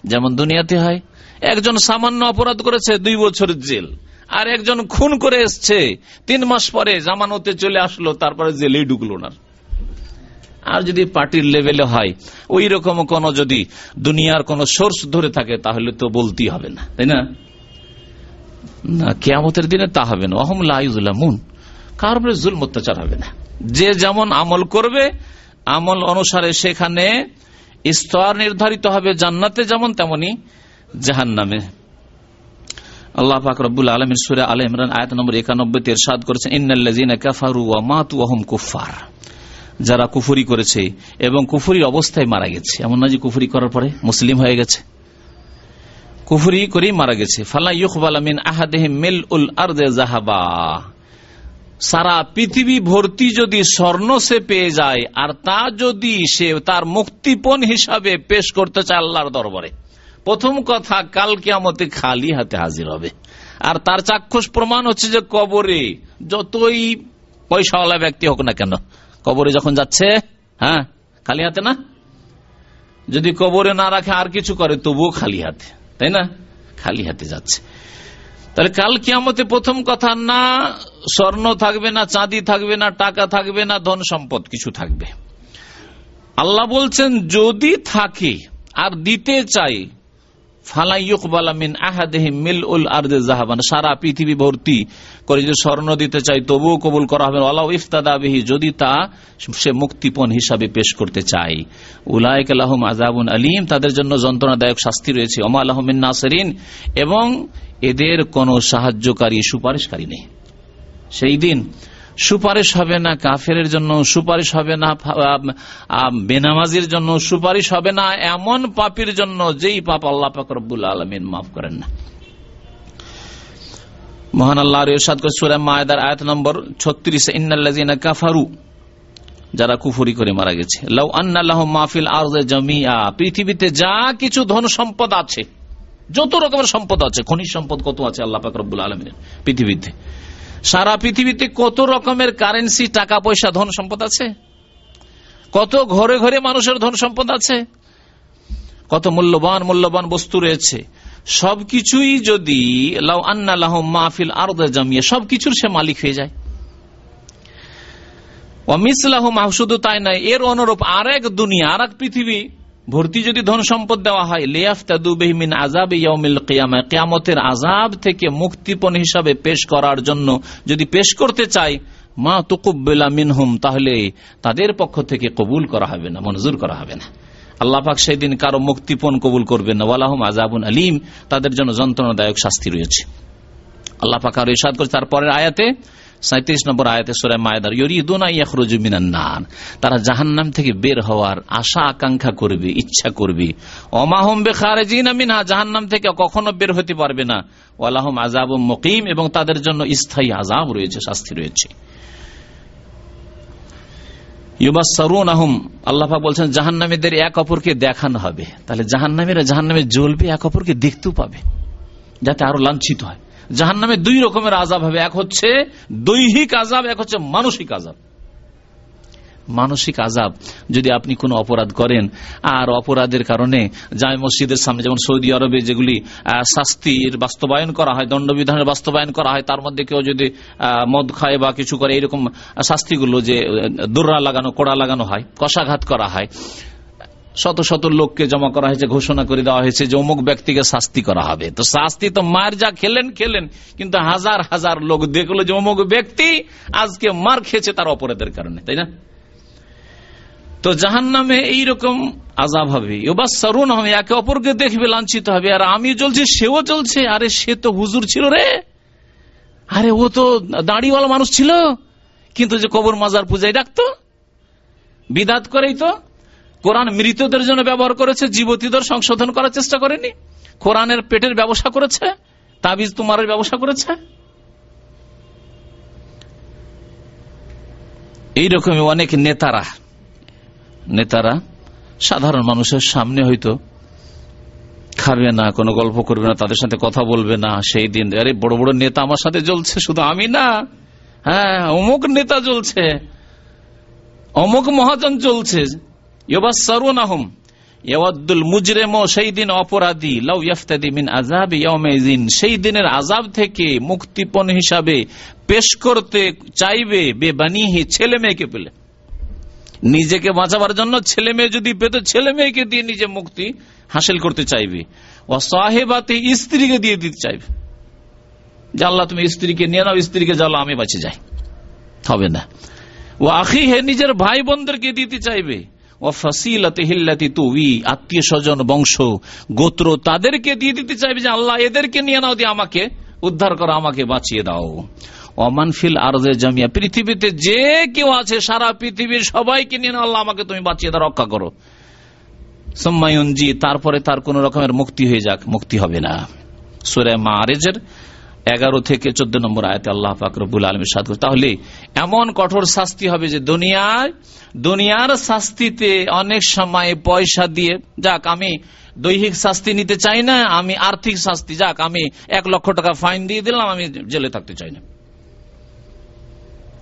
যেমন দুনিয়াতে হয়, একজন সামান্য অপরাধ করেছে, দুই বছর জেল। আর একজন খুন করে এসছে। তিন মাস পরে জামানতে চলে আসলো, তারপরে জেলেই ঢুকলো না। আর যদি পার্টির লেভেলে হয়, ওই রকম কোন যদি দুনিয়ার কোন সোর্স ধরে থাকে, তাহলে তো বলতেই হবে না। তাই না? না, কেয়ামতের দিনে তা হবে না। অহমুল্লাহ কার উপরে জুল অত্যাচার হবে না? যে যেমন আমল করবে, আমল অনুসারে সেখানে স্তর নির্ধারিত হবে জান্নাতে যেমন তেমনি জাহান নামে আল্লাহ পাক রব্বুল সুরে আল ইমরান আয়াত নম্বর একানব্বই তেরসাদ করেছেন ইন্নাল্লাজিনা যারা কুফুরি করেছে এবং কুফুরি অবস্থায় মারা গেছে। এমন না যে কুফুরি করার পরে মুসলিম হয়ে গেছে? কুফুরি করেই মারা গেছে। ফালা ইউকবাল আমিন আহাদেহ মিল উল আর্দে জাহাবা সারা পৃথিবী ভর্তি যদি স্বর্ণ সে পেয়ে যায়, আর তা যদি সে তার মুক্তিপণ হিসাবে পেশ করতে চায় আল্লাহর দরবারে। প্রথম কথা, কাল কেয়ামতে খালি হাতে হাজির হবে। আর তার চাক্ষুষ প্রমাণ হচ্ছে যে কবরে যতই পয়সাওয়ালা ব্যক্তি হোক না কেন, কবরে যখন যাচ্ছে হ্যাঁ খালি হাতে না? যদি কবরে না রাখে, আর কিছু করে, তবুও খালি হাতে, তাই না? খালি হাতে যাচ্ছে। তাহলে কাল কিয়ামতে প্রথম কথা, না স্বর্ণ থাকবে, না চাঁদি থাকবে, না টাকা থাকবে, না ধন সম্পদ, কিছু থাকবে। আল্লাহ বলছেন, যদি থাকে আর দিতে চাই সারা পৃথিবী ভর্তি করে যদি স্বর্ণ দিতে চাই, তবুও কবুল করা হবে আল্লাহ ইফতাদাবিহি যদি তা সে মুক্তিপণ হিসাবে পেশ করতে চাই উলায়ক আলহম আজাবুন আলিম, তাদের জন্য যন্ত্রণাদায়ক শাস্তি রয়েছে। ওমা আলহমিন নাসরিন, এবং এদের কোনো সাহায্যকারী সুপারিশকারী নেই। সেই দিন সুপারিশ হবে না কাফের জন্য, সুপারিশ হবে না বেনামাজির জন্য, সুপারিশ হবে না এমন পাপির জন্য যেই পাপ আল্লাহ পাকরবুল আলমিন মাফ করেন না। মহান আল্লাহ ইরশাদ করে মায়দার আয়াত নম্বর ছত্রিশ, ইন্নাল্লাযিনা কাফারু, যারা কুফুরি করে মারা গেছে। লাউ আন্নাল্লাহ মাহফিল আরজে জামিয়া পৃথিবীতে যা কিছু ধন সম্পদ আছে, যত রকমের সম্পদ আছে, খনিজ সম্পদ কত আছে আল্লাহ পাক রব্বুল আলমিনের পৃথিবীতে। সারা পৃথিবীতে কত রকমের কারেন্সি টাকা, পয়সা, ধন সম্পদ আছে? কত ঘরে ঘরে মানুষের ধন সম্পদ আছে? কত মূল্যবান মূল্যবান বস্তু রয়েছে। সবকিছুই যদি লাউ আন্না লাহ মাহফিল আর জমিয়ে, সবকিছুর সে মালিক হয়ে যায়। অমৃত লাহ মাহ শুধু তাই নয়, এর অনুরূপ আর এক দুনিয়া আর এক পৃথিবী ভর্তি যদি ধন সম্পদ দেওয়া হয় লেয়াফতাদুবিহমিন আজাব ইয়মিল কিয়ামা কিয়ামতের আজাব থেকে মুক্তিপণ হিসাবে পেশ করার জন্য যদি পেশ করতে চাই, মা তুকুব্বেলা মিনহুম, তাহলে তাদের পক্ষ থেকে কবুল করা হবে না মঞ্জুর করা হবে না। আল্লাহ পাক সেই দিন কারও মুক্তিপণ কবুল করবেন না। ওয়ালাহম আজাবুন আলিম, তাদের জন্য যন্ত্রণাদায়ক শাস্তি রয়েছে। আল্লাহ আরও ইসাদ করে তারপরের আয়াতে সাঁত্রিশ নম্বর আয়াতে সুরায় মায়দার ইয়রিদুনা ইয়াখরুজু মিনান নার তারা জাহান্নাম থেকে বের হওয়ার আশা, আকাঙ্ক্ষা করবে, ইচ্ছা করবে। অমাহম বে খারেজিনা মিনহা জাহান্নাম থেকে কখনো বের হতে পারবে না। ওয়ালাহম আজাব মুকিম এবং তাদের জন্য স্থায়ী আজাব রয়েছে, শাস্তি রয়েছে। আল্লাহাক বলছেন, জাহান্নামীদের এক অপরকে দেখানো হবে। তাহলে জাহান্নামীরা জাহান্নামে জ্বলবে, এক অপরকে দেখতেও পাবে, যাতে আরও লাঞ্ছিত হয়। জাহান নামে দুই রকমের আজাব হবে। এক হচ্ছে দৈহিক আজাব এক হচ্ছে মানসিক আজাব মানসিক আজাব যদি আপনি কোনো অপরাধ করেন, আর অপরাধের কারণে জামে মসজিদের সামনে যেমন সৌদি আরবে যেগুলি শাস্তির বাস্তবায়ন করা হয়, দণ্ডবিধানের বাস্তবায়ন করা হয়, তার মধ্যে কেউ যদি মদ খায় বা কিছু করে, এরকম শাস্তিগুলো যে দোররা লাগানো, কোড়া লাগানো হয়, কষাঘাত করা হয় শত শত লোককে জমা করা হয়েছে, ঘোষণা করে দেওয়া হয়েছে যে অমুক ব্যক্তিকে শাস্তি করা হবে। তো শাস্তি তো মার যা খেলেন খেলেন, কিন্তু হাজার হাজার লোক দেখল যে অমুক ব্যক্তি আজকে মার খেয়েছে তার অপরাধের কারণে, তাই না? তো জাহান নামে এইরকম আজাব হবে। এবার সরুন হবে একে অপরকে দেখবে, লাঞ্ছিত হবে। আর আমি চলছি, সেও চলছে। আরে সে তো হুজুর ছিল রে। আরে ও তো দাঁড়িওয়ালা মানুষ ছিল। কিন্তু যে কবর মাজার পূজায় ডাকতো, বিদাত করেই তো কোরআন মৃতদের জন্য ব্যবহার করেছে, জীবতীদের সংশোধন করার চেষ্টা করেনি? কোরআনের পেটের ব্যবসা করেছে? তাবিজ তোমার ব্যবসা করেছে? এইরকমই অনেক নেতারা। নেতারা সাধারণ মানুষের সামনে হয়তো খাবে না, কোনো গল্প করবে না, তাদের সাথে কথা বলবে না, সেই দিন, আরে বড় বড় নেতা আমার সাথে জ্বলছে, শুধু আমি না। হ্যাঁ অমুক নেতা জ্বলছে, অমুক মহাজন চলছে মুজরেম সেই দিন অপরাধী লাউ ইয়াফতাদি মিন ইয়াউমাইজিন সেই দিনের আজাব থেকে মুক্তিপণ হিসাবে পেশ করতে চাইবে বেবানিহি ছেলে মেয়েকে পেলে। নিজেকে বাঁচাবার জন্য ছেলে মেয়ে যদি পেত, ছেলে মেয়েকে দিয়ে নিজে মুক্তি হাসিল করতে চাইবে। ও সাহেবাতে স্ত্রীকে দিয়ে দিতে চাইবে। যে তুমি স্ত্রীকে নিয়ে নাও, স্ত্রীকে জ্বালো আমি বাঁচে যাই। হবে না। ও আখি হে নিজের ভাই বোনদেরকে দিতে চাইবে। ও ফাসিলাতে হিল্লাতি তুই আত্মীয় স্বজন, বংশ, গোত্র তাদেরকে দিয়ে দিতে চাইবে যে আল্লাহ এদেরকে নিয়ে নাও, দিয়ে আমাকে উদ্ধার করো, আমাকে বাঁচিয়ে দাও। অমানফিল আরজে জামিয়া, পৃথিবীতে যে কেউ আছে, সারা পৃথিবীর সবাইকে নিয়ে নাও, আল্লাহ আমাকে তুমি বাঁচিয়ে দাও, রক্ষা করো। সম্মায়নজি তারপরে তার কোন রকমের মুক্তি হয়ে যাক, মুক্তি হবে না। সুরে মারেজের এগারো থেকে চোদ্দ নম্বর আয়তে আল্লাহ ফাকরবুল আলম সাদ তাহলে এমন কঠোর শাস্তি হবে যে দুনিয়ায়, দুনিয়ার শাস্তিতে অনেক সময় পয়সা দিয়ে, যাক আমি দৈহিক শাস্তি নিতে চাই না, আমি আর্থিক শাস্তি, যাক আমি এক লক্ষ টাকা ফাইন দিয়ে দিলাম, আমি জেলে থাকতে চাই না।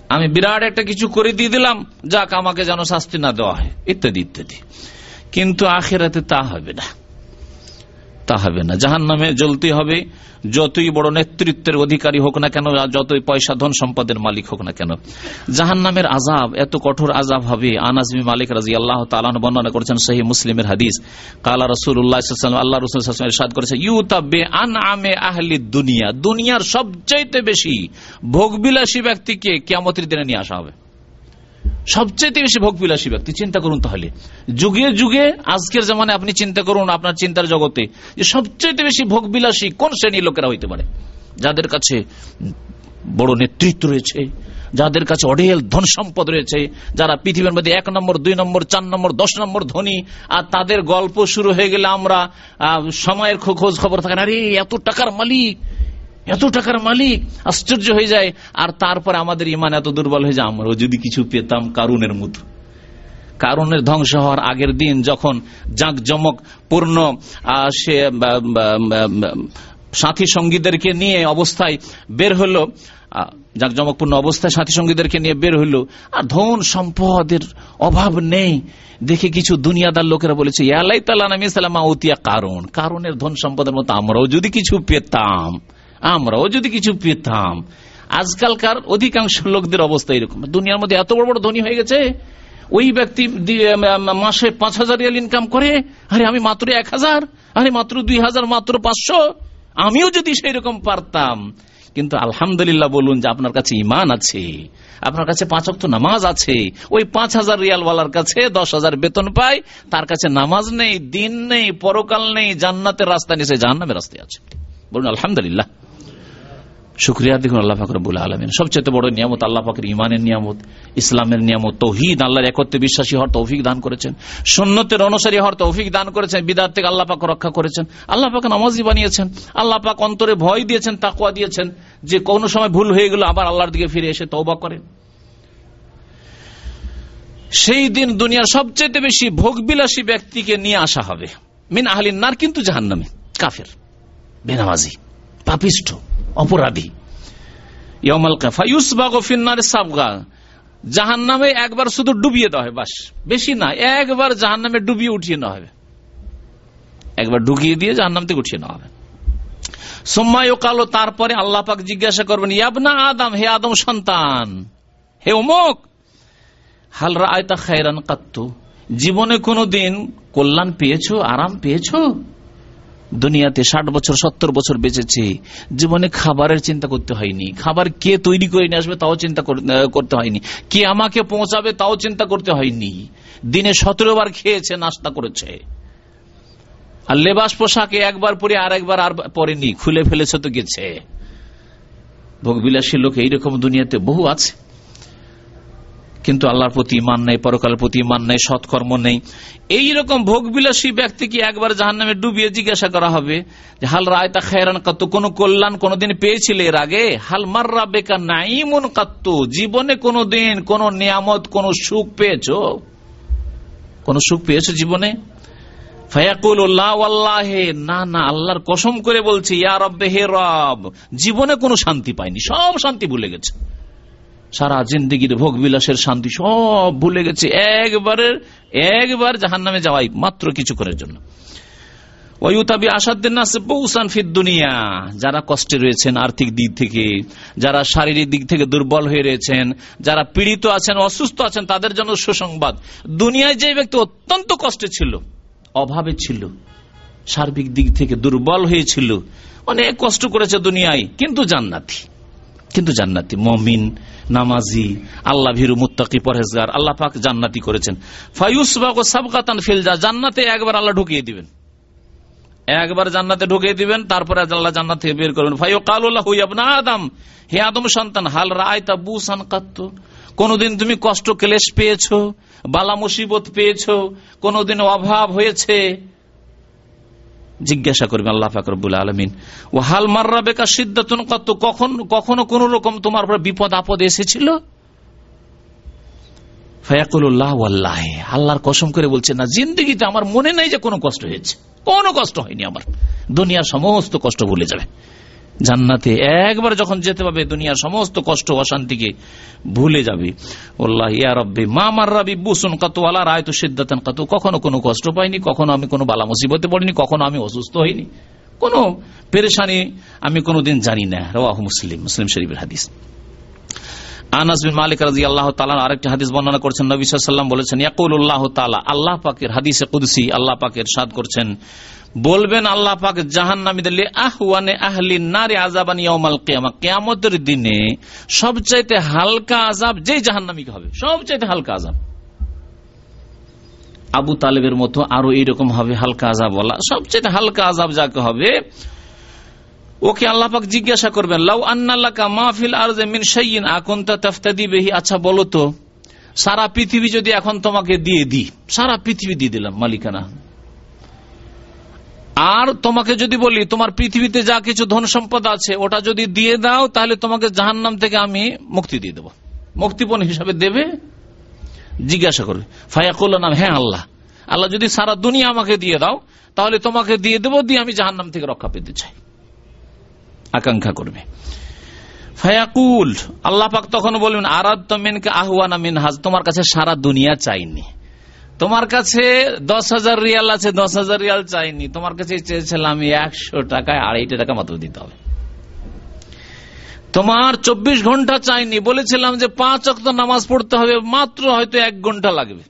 আমি বিরাট একটা কিছু করে দিয়ে দিলাম, যাক আমাকে যেন শাস্তি না দেওয়া হয়, ইত্যাদি ইত্যাদি। কিন্তু আখেরাতে তা হবে না। তা হবে না। জাহান নামে জ্বলতে হবে। যতই বড় নেতৃত্বের অধিকারী হোক না কেন যতই পয়সা, ধন সম্পদের মালিক হোক না কেন জাহান নামের আজাব এত কঠোর আজাব হবে। আনাজমি মালিক রাজি আল্লাহ তালান বর্ণনা করেছেন সহি মুসলিমের হাদিস। কালা রসুল্লাহ আল্লাহ রসুল সাদ করেছে ইউতাবে আন আমে আহলি দুনিয়া। দুনিয়ার সবচাইতে বেশি ভোগবিলাসী ব্যক্তিকে কেমতের দিনে নিয়ে আসা হবে। সবচেয়ে বেশি ভোগবিলাসী ব্যক্তি, চিন্তা করুন তাহলে। যুগে যুগে, আজকের জামানে আপনি চিন্তা করুন আপনার চিন্তার জগতে যে সবচেয়ে বেশি ভোগবিলাসী কোন শ্রেণির লোকেরা হইতে পারে। যাদের কাছে বড় নেতৃত্ব রয়েছে, যাদের কাছে অঢেল ধন সম্পদ রয়েছে, যারা পৃথিবীর মধ্যে এক নম্বর, দুই নম্বর, চার নম্বর, দশ নম্বর ধনী, আর তাদের গল্প শুরু হয়ে গেলে আমরা সময়ের খোঁজ খবর থাকে, আরে, এত টাকার মালিক এত টাকার মালিক, আশ্চর্য হয়ে যায়। আর তারপরে আমাদের ইমান এত দুর্বল হয়ে যায়, আমরাও যদি কিছু পেতাম কারুনের মতো। কারণের ধ্বংস হওয়ার আগের দিন যখন জাঁক জমক পূর্ণ সে সাথী সঙ্গীদেরকে নিয়ে অবস্থায় বের হলো জাঁকজমকপূর্ণ অবস্থায় সাথী সঙ্গীদেরকে নিয়ে বের হইল আর ধন সম্পদের অভাব নেই। দেখে কিছু দুনিয়াদার লোকেরা বলেছে ইয়ালাই তালা নামি সালামা উতিয়া কারণ কারণের ধন সম্পদের মতো আমরাও যদি কিছু পেতাম। আমরাও যদি কিছু পেতাম। আজকালকার অধিকাংশ লোকদের অবস্থা এরকম। দুনিয়ার মধ্যে এত বড় বড় ধনী হয়ে গেছে, ওই ব্যক্তি মাসে পাঁচ হাজার রিয়াল ইনকাম করে, আরে আমি মাত্র এক হাজার, আরে মাত্র দুই হাজার, মাত্র পাঁচশো, আমিও যদি সেই রকম পারতাম। কিন্তু আলহামদুলিল্লাহ বলুন যে আপনার কাছে ইমান আছে, আপনার কাছে পাঁচ অক্ট নামাজ আছে, ওই পাঁচ হাজার রিয়ালওয়ালার কাছে দশ হাজার বেতন পায় তার কাছে নামাজ নেই, দিন নেই, পরকাল নেই, জান্নাতের রাস্তা নিচে জাহান্নামের রাস্তায় আছে। বলুন আলহামদুলিল্লাহ। শুক্রিয়া দেখুন আল্লাহ ফাকর বলে আলমিন। সবচেয়ে বড় নিয়ামত আল্লাহ ফাকর ইমানের নিয়ামত, ইসলামের নিয়ামত, তৌহিদ, আল্লাহর একত্রে বিশ্বাসী হওয়ার তৌফিক দান করেছেন। সন্ন্যতের অনুসারী হওয়ার তৌফিক দান করেছেন বিদার থেকে আল্লাহ পাক রক্ষা করেছেন। আল্লাহ পাক নামাজি বানিয়েছেন, আল্লাহ পাক অন্তরে ভয় দিয়েছেন তাকুয়া দিয়েছেন, যে কোন সময় ভুল হয়ে গেল আবার আল্লাহর দিকে ফিরে এসে তৌবা করেন। সেই দিন দুনিয়ার সবচেয়ে বেশি ভোগবিলাসী ব্যক্তিকে নিয়ে আসা হবে। মিন আহলিন নার, কিন্তু জাহান্নামে, কাফের, বেনামাজি। পাপিষ্ঠ, অপরাধী। জাহান নামে একবার শুধু ডুবিয়ে দেওয়া হয়, বাস। বেশি না, একবার জাহান নামে ডুবিয়ে উঠিয়ে নেওয়া হবে। একবার দিয়ে জাহান নাম থেকে উঠিয়ে নেওয়া হবে। সোম্মায় কালো তারপরে আল্লাহ পাক জিজ্ঞাসা করবেন, ইয়াবনা আদম, হে আদম সন্তান, হে অমুক হালরা আয়তা খায়রান কাত্তু? জীবনে কোনদিন কল্যাণ পেয়েছ, আরাম পেয়েছ? দুনিয়াতে ষাট বছর, সত্তর বছর বেঁচেছে। জীবনে খাবারের চিন্তা করতে হয়নি। খাবার কে তৈরি করে নিয়ে আসবে তাও চিন্তা করতে হয়নি। কে আমাকে পৌঁছাবে তাও চিন্তা করতে হয়নি। দিনে সতেরো বার খেয়েছে, নাস্তা করেছে। আর লেবাস পোশাকে একবার পরে আর একবার আর পরেনি। খুলে ফেলেছে তো গেছে। ভোগবিলাসী লোক এইরকম দুনিয়াতে বহু আছে। কিন্তু আল্লাহর প্রতি ইমান নেই, পরকালের প্রতি ইমান নেই, সৎকর্ম নেই। এইরকম ভোগবিলাসী ব্যক্তিকে একবার জাহান নামে ডুবিয়ে জিজ্ঞাসা করা হবে যে, হাল রায়তা খায়রান কত কোন কল্যাণ কোনদিন পেয়েছিলে এর আগে? হাল মার্রা বেকা নাইমুন কাত্ত? জীবনে কোনদিন কোন নিয়ামত, কোন সুখ পেয়েছ? কোন সুখ পেয়েছ জীবনে? না না, আল্লাহর কসম করে বলছি, ইয়া রব্বে, হে রব। জীবনে কোনো শান্তি পায়নি সব শান্তি ভুলে গেছে। সারা জিন্দিগির ভোগ বিলাসের শান্তি সব ভুলে গেছে। একবারের, একবার জাহান নামে যাওয়াই মাত্র কিছু করার জন্য যারা কষ্টে রয়েছেন আর্থিক দিক থেকে, যারা শারীরিক দিক থেকে দুর্বল হয়ে রয়েছেন, যারা পীড়িত আছেন, অসুস্থ আছেন, তাদের জন্য সুসংবাদ। দুনিয়ায় যে ব্যক্তি অত্যন্ত কষ্টে ছিল, অভাবে ছিল, সার্বিক দিক থেকে দুর্বল হয়েছিল অনেক কষ্ট করেছে দুনিয়ায়, কিন্তু জান্নাতি। কিন্তু জান্নাতি, মমিন, নামাজি আল্লাহ ভিরু মুত্তাকি, পরহেজগার, আল্লাহ পাক জান্নাতি করেছেন। ফায়ুস সাবকাতান ফিলজা জান্নাতে একবার আল্লাহ ঢুকিয়ে দিবেন। একবার জান্নাতে ঢুকিয়ে দিবেন, তারপরে আল্লাহ জান্নাত থেকে বের করবেন। ফাইও কালুল্লাহ হইয়াবনা আদম, হে আদম সন্তান, হাল রায় তা বুসান কাত্ত? কোনদিন তুমি কষ্ট, ক্লেশ পেয়েছ? বালা মুসিবত পেয়েছ? কোনদিন অভাব হয়েছে? জিজ্ঞাসা করবে আল্লাহ ফাকরবুল আলমিন। ও হাল মার্রা বেকা সিদ্ধাতন কত কখন, কখনো কোন রকম তোমার উপর বিপদ আপদ এসেছিল? আল্লাহর কসম করে বলছে, না, জিন্দগিতে আমার মনে নাই যে কোনো কষ্ট হয়েছে। কোনো কষ্ট হয়নি আমার। দুনিয়ার সমস্ত কষ্ট ভুলে যাবে। জান্নাতে একবার যখন যেতে পাবে, দুনিয়ার সমস্ত কষ্ট অশান্তিকে ভুলে যাবে। ওল্লাহ, ইয়া রব্বি, মা মার রাবি বুসুন কত, আলা রায় তো সিদ্ধাতন কত। কখনো কোনো কষ্ট পাইনি, কখনো আমি কোনো বালা মুসিবতে পড়িনি, কখনো আমি অসুস্থ হইনি। কোনো পেরেশানি আমি কোনোদিন জানি না। রওয়াহ মুসলিম মুসলিম শরীফের হাদিস। আনাস বিন মালিক রাজি আল্লাহ তালা আরেকটি হাদিস বর্ণনা করছেন। নবী সাল্লাম বলেছেন ইয়াকুল আল্লাহ তালা আল্লাহ পাকের হাদিসে কুদসি, আল্লাহ পাকের সাদ করছেন। বলবেন আল্লাহ পাক জাহান নামীদের আহওয়ানে আহলি নারে আজাবানি কেয়ামা, কেয়ামতের দিনে সবচাইতে হালকা আজাব যেই জাহান্নামীকে হবে, সবচাইতে হালকা আজাব আবু তালেবের মতো আরও এইরকম হবে হালকা আজাব বলা সবচেয়ে হালকা আজাব যাকে হবে, ওকে আল্লাহ পাক জিজ্ঞাসা করবেন, লাউ আন্নাল্লাকা মাহফিল আর মিন সাইয়িন আকন্তা তাফতাদি বেহি? আচ্ছা বলো তো, সারা পৃথিবী যদি এখন তোমাকে দিয়ে দি সারা পৃথিবী দিয়ে দিলাম মালিকানা। আর তোমাকে যদি বলি, তোমার পৃথিবীতে যা কিছু ধন সম্পদ আছে, ওটা যদি দিয়ে দাও, তাহলে তোমাকে জাহান্নাম থেকে আমি মুক্তি দিয়ে দেবো। মুক্তিপণ হিসাবে দেবে, জিজ্ঞাসা করবে, ফায়াকুল নাম হ্যাঁ আল্লাহ। আল্লাহ যদি সারা দুনিয়া আমাকে দিয়ে দাও, তাহলে তোমাকে দিয়ে দেবো, দিয়ে আমি জাহান্নাম থেকে রক্ষা পেতে চাই। আকাঙ্ক্ষা করবে। ফায়াকুল, আল্লাহ পাক তখন বলবেন আরাদ তমিনকে আহওয়ানা মিনহাজ, তোমার কাছে সারা দুনিয়া চাইনি। তোমার কাছে দশ হাজার রিয়াল আছে, দশ হাজার রিয়াল চাইনি। তোমার কাছে চেয়েছিলাম একশো টাকায় আড়াইটা টাকা মাত্র দিতে হবে। তোমার চব্বিশ ঘণ্টা চাইনি, বলেছিলাম যে পাঁচ অক্ত নামাজ পড়তে হবে, মাত্র হয়তো এক ঘণ্টা লাগবে।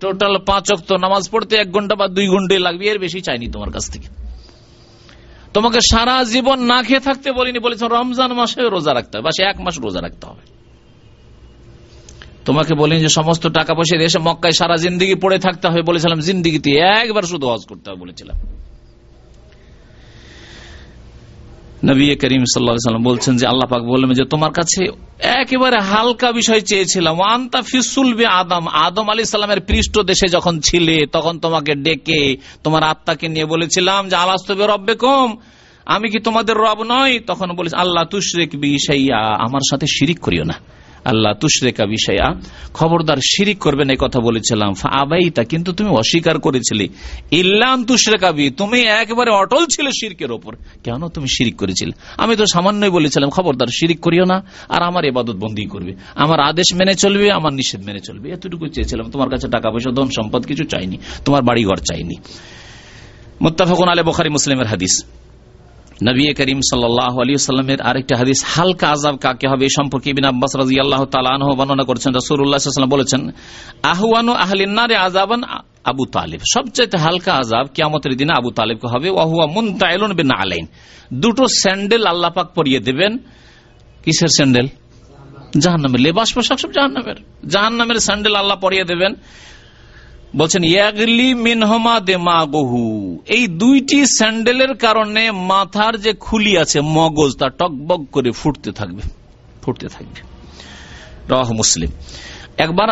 টোটাল পাঁচ অক্ত নামাজ পড়তে এক ঘণ্টা বা দুই ঘন্টায় লাগবে, এর বেশি চাইনি তোমার কাছ থেকে। তোমাকে সারা জীবন না খেয়ে থাকতে বলিনি, বলেছ রমজান মাসে রোজা রাখতে হবে বা সে এক মাস রোজা রাখতে হবে। তোমাকে বলিনি যে সমস্ত টাকা পয়সা দেশে মক্কায় সারা জিন্দিগি পড়ে থাকতে হবে বলেছিলাম, জিন্দিগিতে একবার শুধু হজ করতে হবে বলেছিলাম। নবী করিম সাল্লাম বলছেন যে আল্লাহ পাক বললেন যে তোমার কাছে একেবারে হালকা বিষয় চেয়েছিলাম আন্তা ফিসুল বে আদম। আদম আলী সাল্লামের পৃষ্ঠ দেশে যখন ছিলে, তখন তোমাকে ডেকে তোমার আত্মাকে নিয়ে বলেছিলাম যে আলাস্তবে রব্বে কম আমি কি তোমাদের রব নয় তখন বলেছি, আল্লাহ তুশরেক বিষয়া আমার সাথে শিরিক করিও না। আল্লাহ তুশরেকা বিষয়া খবরদার শিরিক করবেন, এই কথা বলেছিলাম। আবাইতা, কিন্তু তুমি অস্বীকার করেছিলে। ইল্লাম তুশরেকাবি তুমি একেবারে অটল ছিল শিরকের ওপর। কেন তুমি শিরিক করেছিলে? আমি তো সামান্যই বলেছিলাম, খবরদার শিরিক করিও না, আর আমার এবাদত বন্দি করবে। আমার আদেশ মেনে চলবে, আমার নিষেধ মেনে চলবে। এতটুকু চেয়েছিলাম, তোমার কাছে টাকা পয়সা, ধন সম্পদ কিছু চাইনি, তোমার বাড়িঘর চাইনি। মোত্তাফাকুন আলে বখারি মুসলিমের হাদিস। নবী করিম সাল্লামের আরেকটা হাদিস, হালকা আজাব কাকে হবে সম্পর্কে বিন আব্বাস রাজি আল্লাহ তালাহ বর্ণনা করছেন। রসুল্লাহাম বলেছেন, আহওয়ানু আহলিনারে আজাবান আবু তালিব। সবচাইতে হালকা আজাব কিয়ামতের দিনে আবু তালিবকে হবে ওয়াহুয়া মুন তাইলন বিন আলাইন। দুটো স্যান্ডেল আল্লাপাক পরিয়ে দেবেন। কিসের স্যান্ডেল? জাহান্নামের, লেবাস পোশাক সব জাহান্নামের। জাহান্নামের স্যান্ডেল আল্লাহ পরিয়ে দেবেন। বলছেন, ইয়াগলি মিনহমা দে মা গহু এই দুইটি স্যান্ডেলের কারণে মাথার যে খুলি আছে, মগজ, তা টকবক করে ফুটতে থাকবে ফুটতে থাকবে। রহ মুসলিম। একবার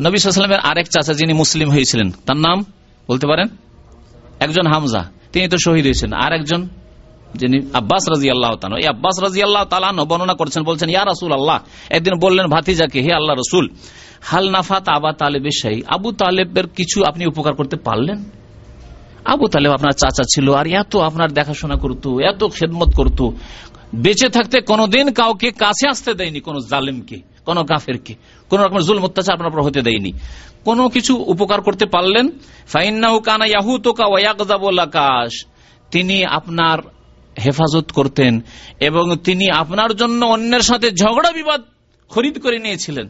নবী সাল্লামের আরেক চাচা যিনি মুসলিম হয়েছিলেন, তার নাম বলতে পারেন? একজন হামজা। তিনি তো শহীদ হয়েছেন। আর একজন যিনি আব্বাস রাজি আল্লাহ এই আব্বাস রাজি আল্লাহ তালান বর্ণনা করছেন, বলছেন, ইয়া রাসুল আল্লাহ একদিন বললেন ভাতিজাকে হে আল্লাহ রসুল, হাল নাফাত আবা তালেবের শাহী আবু তালেবের কিছু আপনি উপকার করতে পারলেন? আবু তালেব আপনার চাচা ছিল, আর এত আপনার দেখাশোনা করতো, এত খেদমত করতো। বেঁচে থাকতে কোনোদিন কাউকে কাছে আসতে দেয়নি, কোন জালিমকে, কোন কাফেরকে। কোন রকম জুল অত্যাচার আপনার হতে দেয়নি। কোন কিছু উপকার করতে পারলেন? ফাইন্নাহু কানা ইয়াহু তোকা ওয়াকাশ তিনি আপনার হেফাজত করতেন এবং তিনি আপনার জন্য অন্যের সাথে ঝগড়া বিবাদ খরিদ করে নিয়েছিলেন।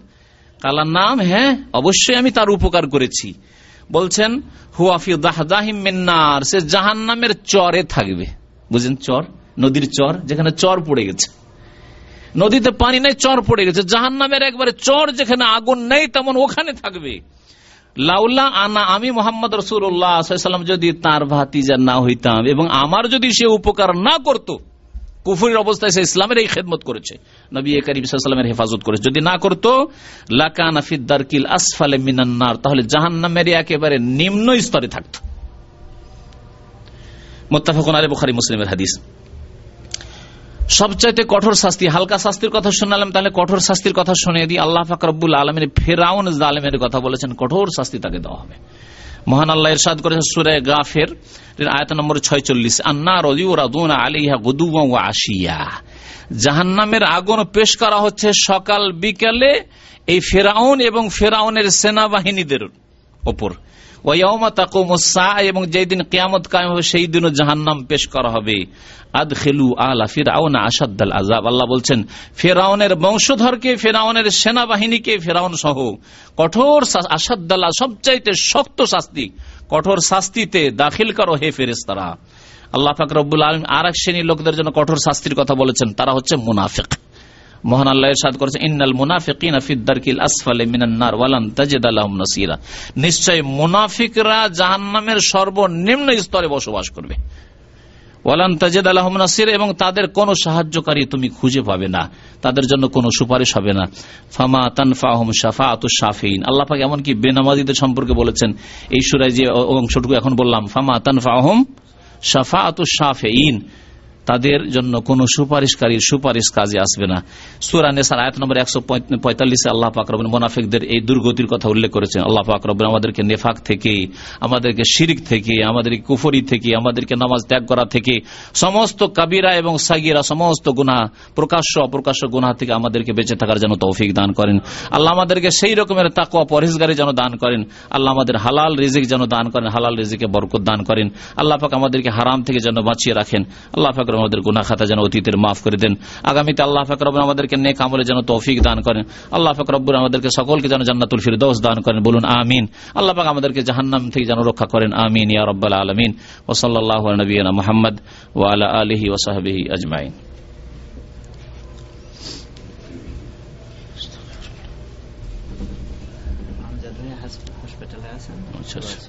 কালার নাম হ্যাঁ অবশ্যই আমি তার উপকার করেছি। বলছেন হুয়াফি দাহিম মিন্নার সে জাহান নামের চরে থাকবে। বুঝলেন চর? নদীর চর, যেখানে চর পড়ে গেছে। নদীতে পানি নেই, চর পড়ে গেছে। জাহান নামের একবারে চর যেখানে আগুন নেই, তেমন ওখানে থাকবে। লাউলা আনা আমি মোহাম্মদ রসুল্লাহাম যদি তার ভাতিজা না হইতাম এবং আমার যদি সে উপকার না করত, কুফুরের অবস্থায় সে ইসলামের এই খেদমত করেছে, নবী করিমের হেফাজত করেছে। যদি না করতো লাকানাফিদ্দারকিল আসফালে মিনান্নার তাহলে জাহান্নামের একেবারে নিম্ন স্তরে থাকত। মোত্তাফাকুন আলী বুখারি মুসলিমের হাদিস। সবচাইতে কঠোর শাস্তি, হালকা শাস্তির কথা শোনালাম, তাহলে কঠোর শাস্তির কথা শুনে দিই। আল্লাহ ফাকরুল আলমের ফেরাউন জালেমের কথা বলেছেন, কঠোর শাস্তি তাকে দেওয়া হবে। মহান আল্লাহ ইরশাদ করেছেন সুরে গাফের আয়ত নম্বর ছয়চল্লিশ আন্না রদিউরাদুনা আলিহা গুদুয়া আশিয়া। জাহান্নামের আগুন পেশ করা হচ্ছে সকাল বিকালে এই ফেরাউন এবং ফেরাউনের সেনাবাহিনীদের ওপর। এবং যেদিন কেয়ামত কায়ম হবে, সেই দিনও জাহান্নাম পেশ করা হবে। আদ খেলু আলা ফিরাউন আসাদ্দাল আজাব আল্লাহ বলছেন ফেরাউনের বংশধরকে ফেরাউনের সেনাবাহিনীকে ফেরাউন সহ, কঠোর আসাদ্দাল্লাহ সবচাইতে শক্ত শাস্তি, কঠোর শাস্তিতে দাখিল করো হে ফেরেস তারা আল্লাহ ফাকরুল আলম আর এক শ্রেণির লোকদের জন্য কঠোর শাস্তির কথা বলেছেন, তারা হচ্ছে মুনাফিক। মহান আল্লাহ সাদ করেছে ইন্নাল মুনাফিকিন ফিদ্দারকিল আসফালে মিনান্নার ওয়ালান তাজিদ আলাহুম নাসিরা। নিশ্চয় মুনাফিকরা জাহান্নামের সর্বনিম্ন স্তরে বসবাস করবে। ওয়ালান তাজেদ আলহম নাসির এবং তাদের কোন সাহায্যকারী তুমি খুঁজে পাবে না। তাদের জন্য কোনো সুপারিশ হবে না। ফামা তানফাহম শাফা আত শাফিন আল্লাহ পাক এমনকি বেনামাজিদের সম্পর্কে বলেছেন, এই সুরায় যে অংশটুকু এখন বললাম, ফামা তানফাহম শাফা আত শাফেইন তাদের জন্য কোন সুপারিশকারীর সুপারিশ কাজে আসবে না। সুরানেসার আয়াত নম্বর একশো পঁয়তাল্লিশে আল্লাহ পাকরবেন মোনাফিকদের এই দুর্গতির কথা উল্লেখ করেছেন। আল্লাহ পাকরবেন আমাদেরকে নেফাক থেকে, আমাদেরকে শিরিক থেকে আমাদের কুফরি থেকে, আমাদেরকে নামাজ ত্যাগ করা থেকে, সমস্ত কাবিরা এবং সাগিরা, সমস্ত গুণা প্রকাশ্য অপ্রকাশ্য গুণা থেকে আমাদেরকে বেঁচে থাকার জন্য তৌফিক দান করেন। আল্লাহ আমাদেরকে সেই রকমের তাকুয়া পরহেজগারি যেন দান করেন। আল্লাহ আমাদের হালাল রিজিক যেন দান করেন, হালাল রিজিকে বরকত দান করেন। আল্লাহ পাক আমাদেরকে হারাম থেকে যেন বাঁচিয়ে রাখেন। আল্লাহ পাক আমাদের গুনা খাতা যেন অতীতের মাফ করে দেন। আগামীতে আল্লাহ ফাকরব আমাদেরকে নেক আমলে যেন তৌফিক দান করেন। আল্লাহ ফাকরব্বুর আমাদেরকে সকলকে যেন জান্নাতুল ফিরদৌস দান করেন। বলুন, আমিন। আল্লাহ পাক আমাদেরকে জাহান্নাম থেকে যেন রক্ষা করেন। আমিন ইয়া রব্বাল আলমিন। ওসল্লাহ নবীনা মোহাম্মদ ওয়ালা আলহি ওসাহাবিহি আজমাইন। আচ্ছা আচ্ছা।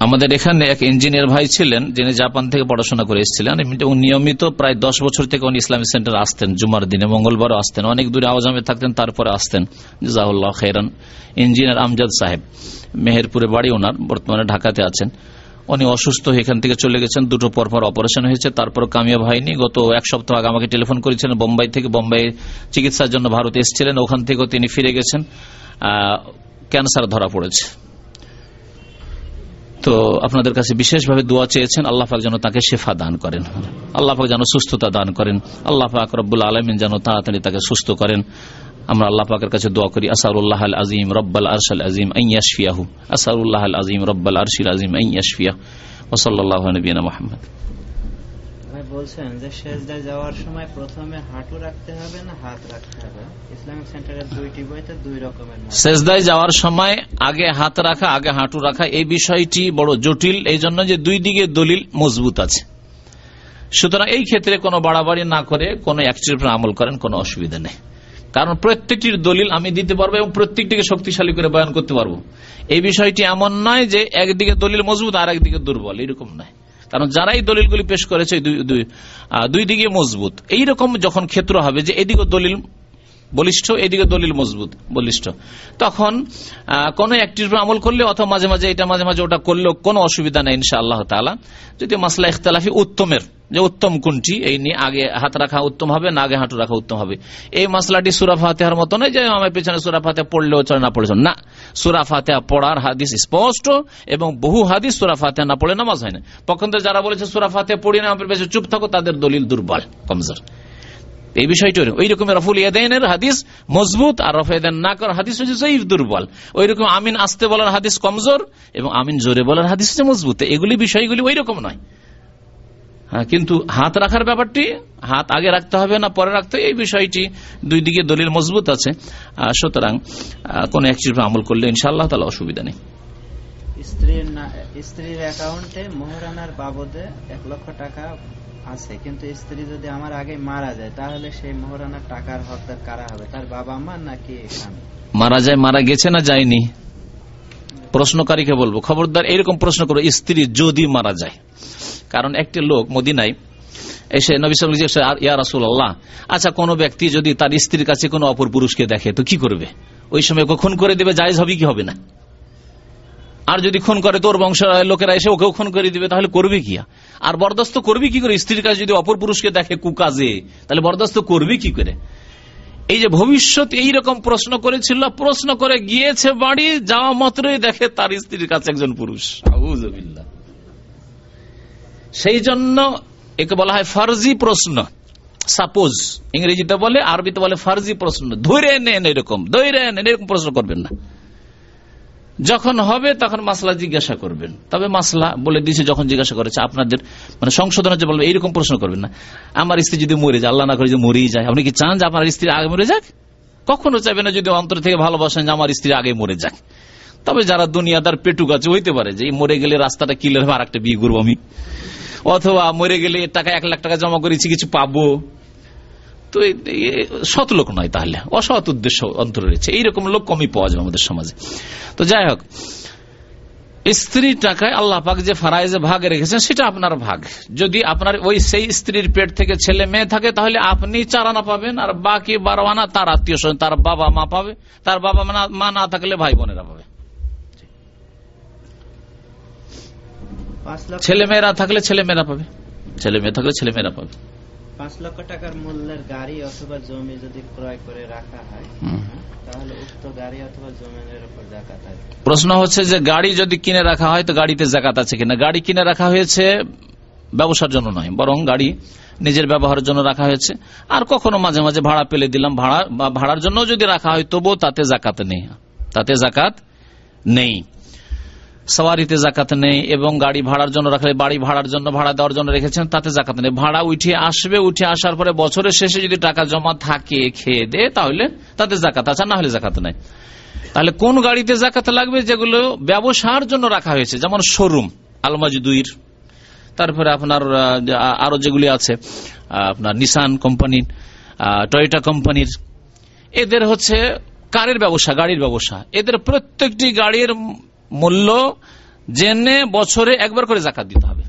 আমাদের এখানে এক ইঞ্জিনিয়ার ভাই ছিলেন, যিনি জাপান থেকে পড়াশোনা করে এসেছিলেন। এবং নিয়মিত প্রায় দশ বছর থেকে উনি ইসলামিক সেন্টার আসতেন, জুমার দিনে, মঙ্গলবারও আসতেন। অনেক দূরে আওয়াজামে থাকতেন, তারপরে আসতেন। জাহুল্লাহ খেরান ইঞ্জিনিয়ার আমজাদ সাহেব, মেহেরপুরে বাড়ি ওনার, বর্তমানে ঢাকাতে আছেন। উনি অসুস্থ, এখান থেকে চলে গেছেন। দুটো পরপর অপারেশন হয়েছে তারপর কামিয়াব হয়নি। গত এক সপ্তাহ আগে আমাকে টেলিফোন করেছিলেন, বোম্বাই থেকে, বোম্বাই চিকিৎসার জন্য ভারতে এসেছিলেন। ওখান থেকেও তিনি ফিরে গেছেন। ক্যান্সার ধরা পড়েছে। তো আপনাদের কাছে বিশেষভাবে দোয়া চেয়েছেন, আল্লাহ পাক যেন তাকে শেফা দান করেন। আল্লাহ পাক যেন সুস্থতা দান করেন। আল্লাহ পাক রব্বুল আলমিন যেন তাড়াতাড়ি তাকে সুস্থ করেন। আমরা আল্লাহ পাকের কাছে দোয়া করি আসারুল্লাহ আল আজিম রব্বাল আরশাল আজিম আইয়াশফিয়াহু আসারুল্লাহ আল আজিম রব্বাল আরশিল আজিম আইয়াশফিয়া ওসল্লাহ নবীনা মোহাম্মদ। বলছেন যে সেজদায় যাওয়ার সময় প্রথমে হাঁটু রাখতে হবে না হাত রাখতে হবে? ইসলামিক সেন্টারের দুইটি বইতে দুই রকমের সেজদায় যাওয়ার সময় আগে হাত রাখা, আগে হাঁটু রাখা, এই বিষয়টি বড় জটিল। এই জন্য যে দুই দিকে দলিল মজবুত আছে। সুতরাং এই ক্ষেত্রে কোনো বাড়াবাড়ি না করে কোনো একটির উপর আমল করেন, কোনো অসুবিধা নেই। কারণ প্রত্যেকটির দলিল আমি দিতে পারব এবং প্রত্যেকটিকে শক্তিশালী করে বয়ান করতে পারব। এই বিষয়টি এমন নয় যে একদিকে দলিল মজবুত আর একদিকে দুর্বল, এরকম নয়। কারণ যারাই দলিলগুলি পেশ করেছে দুই দিকে মজবুত। এইরকম যখন ক্ষেত্র হবে যে এদিকে দলিল বলিষ্ঠ, এদিকে দলিল মজবুত, বলিষ্ঠ। তখন কোনো একটির উপর আমল করলে অথবা মাঝে মাঝে এটা মাঝে মাঝে ওটা করলেও কোনো অসুবিধা নেই ইনশা আল্লাহ তালা যদি মাসলা ইখতলাফি উত্তমের, যে উত্তম কোনটি, এই নিয়ে আগে হাত রাখা উত্তম হবে, না আগে হাঁটু রাখা উত্তম হবে। এই মাসলাটি সুরা ফাতেহার মতো নয় যে আমার পেছনে সুরা ফাতে পড়লেও চলে না চলে। না, সুরা ফাতেহা পড়ার হাদিস স্পষ্ট এবং বহু হাদিস সুরা ফাতেহা না পড়লে নামাজ হয় না। পক্ষান্তরে যারা বলেছে সুরা ফাতে পড়ি না আমার পেছনে চুপ থাকো, তাদের দলিল দুর্বল, কমজোর। এই বিষয়টি ওই রকম রফুল ইয়াদাইনের হাদিস মজবুত, আর রফেদান না করার হাদিস হচ্ছে দুর্বল। ওই রকম আমিন আসতে বলার হাদিস কমজোর, এবং আমিন জোরে বলার হাদিস হচ্ছে মজবুত। এগুলি বিষয়গুলি ওই রকম নয়। হ্যাঁ কিন্তু হাত রাখার ব্যাপারটি, হাত আগে রাখতে হবে না পরে রাখতে এই বিষয়টি দুই দিকে দলিল মজবুত আছে। সুতরাং কোন এক চিজ আমল করলে ইনশাআল্লাহ তাহলে অসুবিধা নেই। স্ত্রীর স্ত্রীর অ্যাকাউন্টে মোহরানার বাবদে এক লক্ষ টাকা আছে, কিন্তু স্ত্রী যদি আমার আগে মারা যায়, তাহলে সেই মোহরানার টাকার হকদার কারা হবে? তার বাবা মা নাকি মারা যায়, মারা গেছে না যায়নি? প্রশ্নকারীকে বলব, খবরদার এরকম প্রশ্ন করো, স্ত্রী যদি মারা যায়। কারণ একটি লোক মদিনায় এসে নবী সাল্লাল্লাহু ইয়া আচ্ছা কোন ব্যক্তি যদি তার স্ত্রীর কাছে কোনো অপর পুরুষকে দেখে, তো কি করবে? ওই সময় ওকে খুন করে দেবে? জায়েজ হবে কি হবে না? আর যদি খুন করে তোর বংশ লোকেরা এসে ওকেও খুন করে দিবে, তাহলে করবে কি আর? বরদাস্ত করবে কি করে? স্ত্রীর কাছে যদি অপর পুরুষকে দেখে কুকাজে, তাহলে বরদাস্ত করবে কি করে? এই যে ভবিষ্যৎ এই রকম প্রশ্ন করেছিল, প্রশ্ন করে গিয়েছে বাড়ি, যাওয়া মাত্রই দেখে তার স্ত্রীর কাছে একজন পুরুষ। সেই জন্য একে বলা হয় ফার্জি প্রশ্ন। সাপোজ, ইংরেজিতে বলে, আরবিতে বলে ফার্জি প্রশ্ন। ধরে নেন এরকম ধরে নেন, এরকম প্রশ্ন করবেন না। যখন হবে, তখন মাসলা জিজ্ঞাসা করবেন। তবে মাসলা বলে দিয়েছে, যখন জিজ্ঞাসা করেছে, আপনাদের মানে সংশোধনের যে বলবে, এইরকম প্রশ্ন করবেন না। আমার স্ত্রী যদি মরে যায়, আল্লাহ না করে যদি মরেই যায়, আপনি কি চান যে আপনার স্ত্রী আগে মরে যাক? কখনো চাইবেন না যদি অন্তর থেকে ভালোবাসেন যে আমার স্ত্রী আগে মরে যাক। তবে যারা দুনিয়াদার পেটুক আছে, হইতে পারে যে মরে গেলে রাস্তাটা কিলের হবে আর একটা বিয়ে করব আমি। অথবা মরে গেলে টাকা এক লাখ টাকা জমা করেছি কিছু পাবো। তো সৎ লোক নয় তাহলে অসৎ উদ্দেশ্য অন্তর রয়েছে। এইরকম লোক কমই পাওয়া যাবে আমাদের সমাজে। তো যাই হোক স্ত্রী টাকায় আল্লাহ পাক যে ফারাইজে ভাগ রেখেছেন সেটা আপনার ভাগ। যদি আপনার ওই সেই স্ত্রীর পেট থেকে ছেলে মেয়ে থাকে তাহলে আপনি চার আনা পাবেন আর বাকি বারো আনা তার আত্মীয় স্বজন তার বাবা মা পাবে তার বাবা মা না- থাকলে ভাই বোনেরা পাবে। ছেলে মেয়েরা থাকলে ছেলে মেয়েরা পাবে। ছেলে মেয়ে থাকলে ছেলে মেয়েরা পাবে। পাঁচ লক্ষ টাকার মূল্যের গাড়ি অথবা জমি যদি ক্রয় করে রাখা হয় তাহলে উক্ত গাড়ি অথবা জমিনের উপর জাকাত আসবে প্রশ্ন হচ্ছে যে গাড়ি যদি কিনে রাখা হয় তো গাড়িতে জাকাত আছে কিনা? গাড়ি কিনে রাখা হয়েছে ব্যবসার জন্য নয় বরং গাড়ি নিজের ব্যবহারের জন্য রাখা হয়েছে। আর কখনো মাঝে মাঝে ভাড়া পেলে দিলাম ভাড়া বা ভাড়ার জন্য যদি রাখা হয় তবুও তাতে জাকাত নেই। তাতে জাকাত নেই। সওয়ারিতে জাকাত নেই এবং গাড়ি ভাড়ার জন্য রাখলে, বাড়ি ভাড়ার জন্য, ভাড়া দেওয়ার জন্য রেখেছেন, তাতে জাকাত নেই। ভাড়া উঠে আসবে উঠে আসার পরে বছরের শেষে যদি টাকা জমা থাকে, খেয়ে দে, তাহলে তাতে জাকাত আছে না হলে জাকাত নেই। তাহলে কোন গাড়িতে জাকাত লাগবে যেগুলো ব্যবসার জন্য রাখা হয়েছে? যেমন শোরুম আলমাজদুইর তারপরে আপনার আরও যেগুলি আছে আপনার নিসান কোম্পানির টয়োটা কোম্পানির। এদের হচ্ছে কারের ব্যবসা, গাড়ির ব্যবসা। এদের প্রত্যেকটি গাড়ির মূল্য জেনে বছরে একবার করে জাকাত দিতে হবে।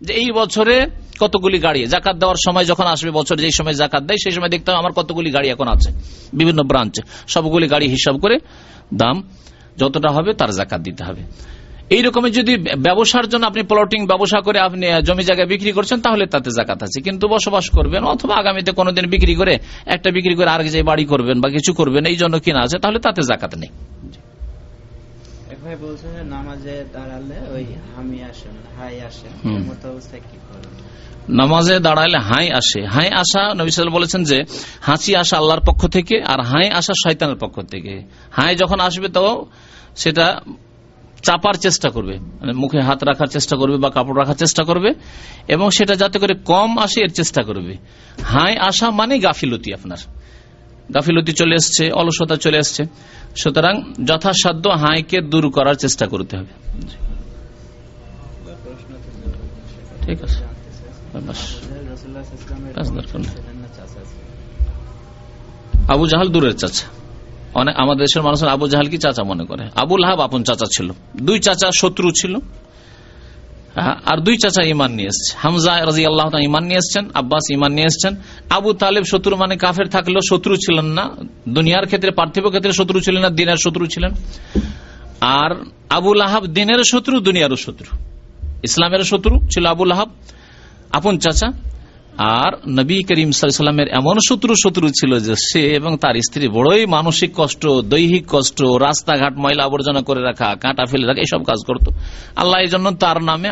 যে এই বছরে কতগুলি গাড়ি, জাকাত দেওয়ার সময় যখন আসবে বছর, যেই সময় জাকাত দেয়, সেই সময় দেখতে হবে আমার কতগুলি গাড়ি এখন আছে, বিভিন্ন ব্রাঞ্চে সবগুলি গাড়ি হিসাব করে দাম যতটা হবে তার জাকাত দিতে হবে। এই রকমের যদি ব্যবসার জন্য আপনি প্লটিং ব্যবসা করে আপনি জমি জায়গায় বিক্রি করছেন, তাহলে তাতে জাকাত আছে। কিন্তু বসবাস করবেন অথবা আগামীতে কোনোদিন বিক্রি করে, একটা বিক্রি করে আর যে বাড়ি করবেন বা কিছু করবেন, এই জন্য কিনা আছে, তাহলে তাতে জাকাত নেই। ভাই বলছে যে নামাজে দাঁড়ালে ওই হামি আসে মানে হাই আসে। মতো অবস্থায় কি করবে নামাজে দাঁড়ালে হাই আসে। হাই আসা নবী সাল বলেছেন যে হাসি আসা আল্লাহর পক্ষ থেকে আর হাই আসা শয়তানের পক্ষ থেকে। হাই যখন আসবে তো সেটা চাপার চেষ্টা করবে মানে মুখে হাত রাখার চেষ্টা করবে বা কাপড় রাখার চেষ্টা করবে এবং সেটা যাতে করে কম আসে এর চেষ্টা করবে। হাই আসা মানে গাফিলতি আপনার। গাফিলতি চলে এসছে, অলসতা চলে এসছে। সুতরাং যথাসাধ্য হাইকে দূর করার চেষ্টা করতে হবে? আবু জাহাল দূরের চাচা। অনেক আমাদের দেশের মানুষের আবু জাহাল কি চাচা মনে করে? আবুল হাব আপন চাচা ছিল। দুই চাচা শত্রু ছিল। আর দুই চাচা ইমান নিয়ে এসছে। হামজা রাজি আল্লাহ ইমান নিয়ে এসছেন, আব্বাস ইমান নিয়ে এসছেন। আবু তালেব শত্রু মানে কাফের থাকলেও শত্রু ছিলেন না। দুনিয়ার ক্ষেত্রে, পার্থিব ক্ষেত্রে শত্রু ছিলেন না, দিনের শত্রু ছিলেন। আর আবুল আহাব দিনের শত্রু, দুনিয়ারও শত্রু। ইসলামের শত্রু ছিল আবুল আহাব আপন চাচা আর নবী করিম সাল্লামের এমন শত্রু শত্রু ছিল যে সে এবং তার স্ত্রী বড়ই মানসিক কষ্ট, দৈহিক কষ্ট, রাস্তাঘাট, ময়লা আবর্জনা করে রাখা, কাঁটা ফেলে রাখা এইসব কাজ করত। আল্লাহ এই জন্য তার নামে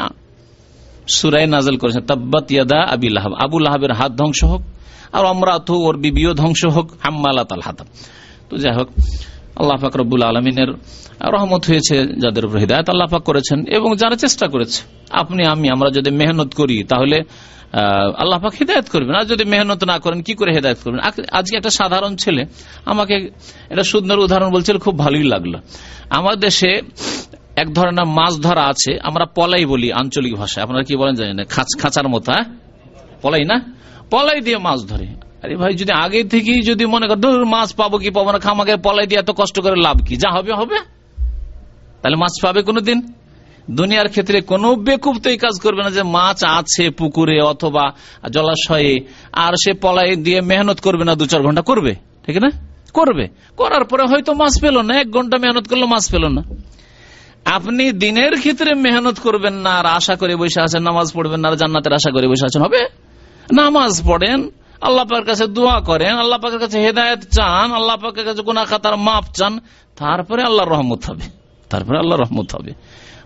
সুরাই নাজল করেছেন, তাব্বাত ইয়াদা আবিল আহাব আবুল আহাবের হাত ধ্বংস হোক, আর অমরাত ওর বিবিও ধ্বংস হোক, হাম্মালাত আল হাতাম। তো যাই হোক, আল্লাহ পাক রব্বুল আলমিনের রহমত হয়েছে যাদের উপর হৃদায়ত আল্লাহ করেছেন এবং যারা চেষ্টা করেছে। আপনি, আমি, আমরা যদি মেহনত করি, তাহলে আল্লাহ পাক হৃদায়ত করবেন। আর যদি মেহনত না করেন, কি করে হেদায়ত করবেন? আজকে একটা সাধারণ ছেলে আমাকে এটা সুন্দর উদাহরণ বলছিল, খুব ভালোই লাগল। আমার দেশে এক ধরনের মাছ ধরা আছে, আমরা পলাই বলি আঞ্চলিক ভাষায়। আপনারা কি বলেন জানি না, খাঁচ- খাঁচার মতো হ্যাঁ? পলাই না? পলাই দিয়ে মাছ ধরে। আরে ভাই, যদি আগে থেকেই যদি মনে কর ধরুন মাছ পাবো কি পাবো না খামাকে পলাই দিয়ে এত কষ্ট করে লাভ কি? যা হবে হবে। তাহলে মাছ পাবে কোনোদিন? দুনিয়ার ক্ষেত্রে কোনো বেকুব তো এই কাজ করবে না যে মাছ আছে পুকুরে অথবা জলাশয়ে, আর সে পলাই দিয়ে মেহনত করবে না দু চার ঘণ্টা করবে, ঠিক না? করবে। করার পরে হয়তো মাছ পেল না, এক ঘণ্টা মেহনত করল মাছ পেল না। আপনি দিনের ক্ষেত্রে মেহনত করবেন না, আর আশা করে বসে আছেন, নামাজ পড়বেন না, আর জান্নাতের আশা করে বসে আছেন, হবে? নামাজ পড়েন, আল্লাহ পাকের কাছে দোয়া করেন, আল্লাহ পাকের কাছে হেদায়ত চান, আল্লাহ পাকের কাছে গুনা খাতার মাপ চান, তারপরে আল্লাহর রহমত হবে, তারপরে আল্লাহ রহমত হবে।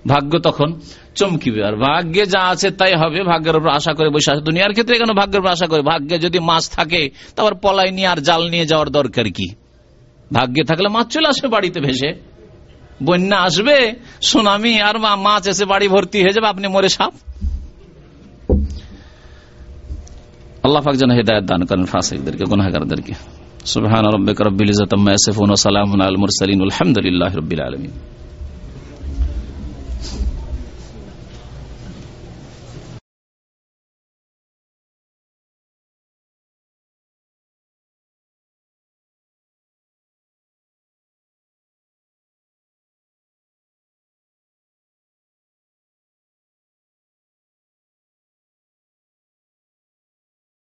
ভাগ্য তখন চমকিবে। আর ভাগ্যে যা আছে তাই হবে, ভাগ্যের উপর আশা করে বসে আছে। দুনিয়ার ক্ষেত্রে কেন ভাগ্যের উপর আশা করে? ভাগ্যে যদি মাছ থাকে তারপর পলাই নিয়ে আর জাল নিয়ে যাওয়ার দরকার কি? ভাগ্যে থাকলে মাছ চলে আসবে বাড়িতে ভেসে। বন্যা আসবে, সুনামি আর মাছ এসে বাড়ি ভর্তি হয়ে যাবে, আপনি মরে সাপ। আল্লাহ পাক যেন হেদায়ত দান করেন ফাসিকদেরকে, গুনাহগারদেরকে। সুবহান রব্বিকা রব্বিল ইজ্জাতি আম্মা ইয়াসিফুন ওয়া সালামুন আলাল মুরসালিন রাব্বিল আলামিন।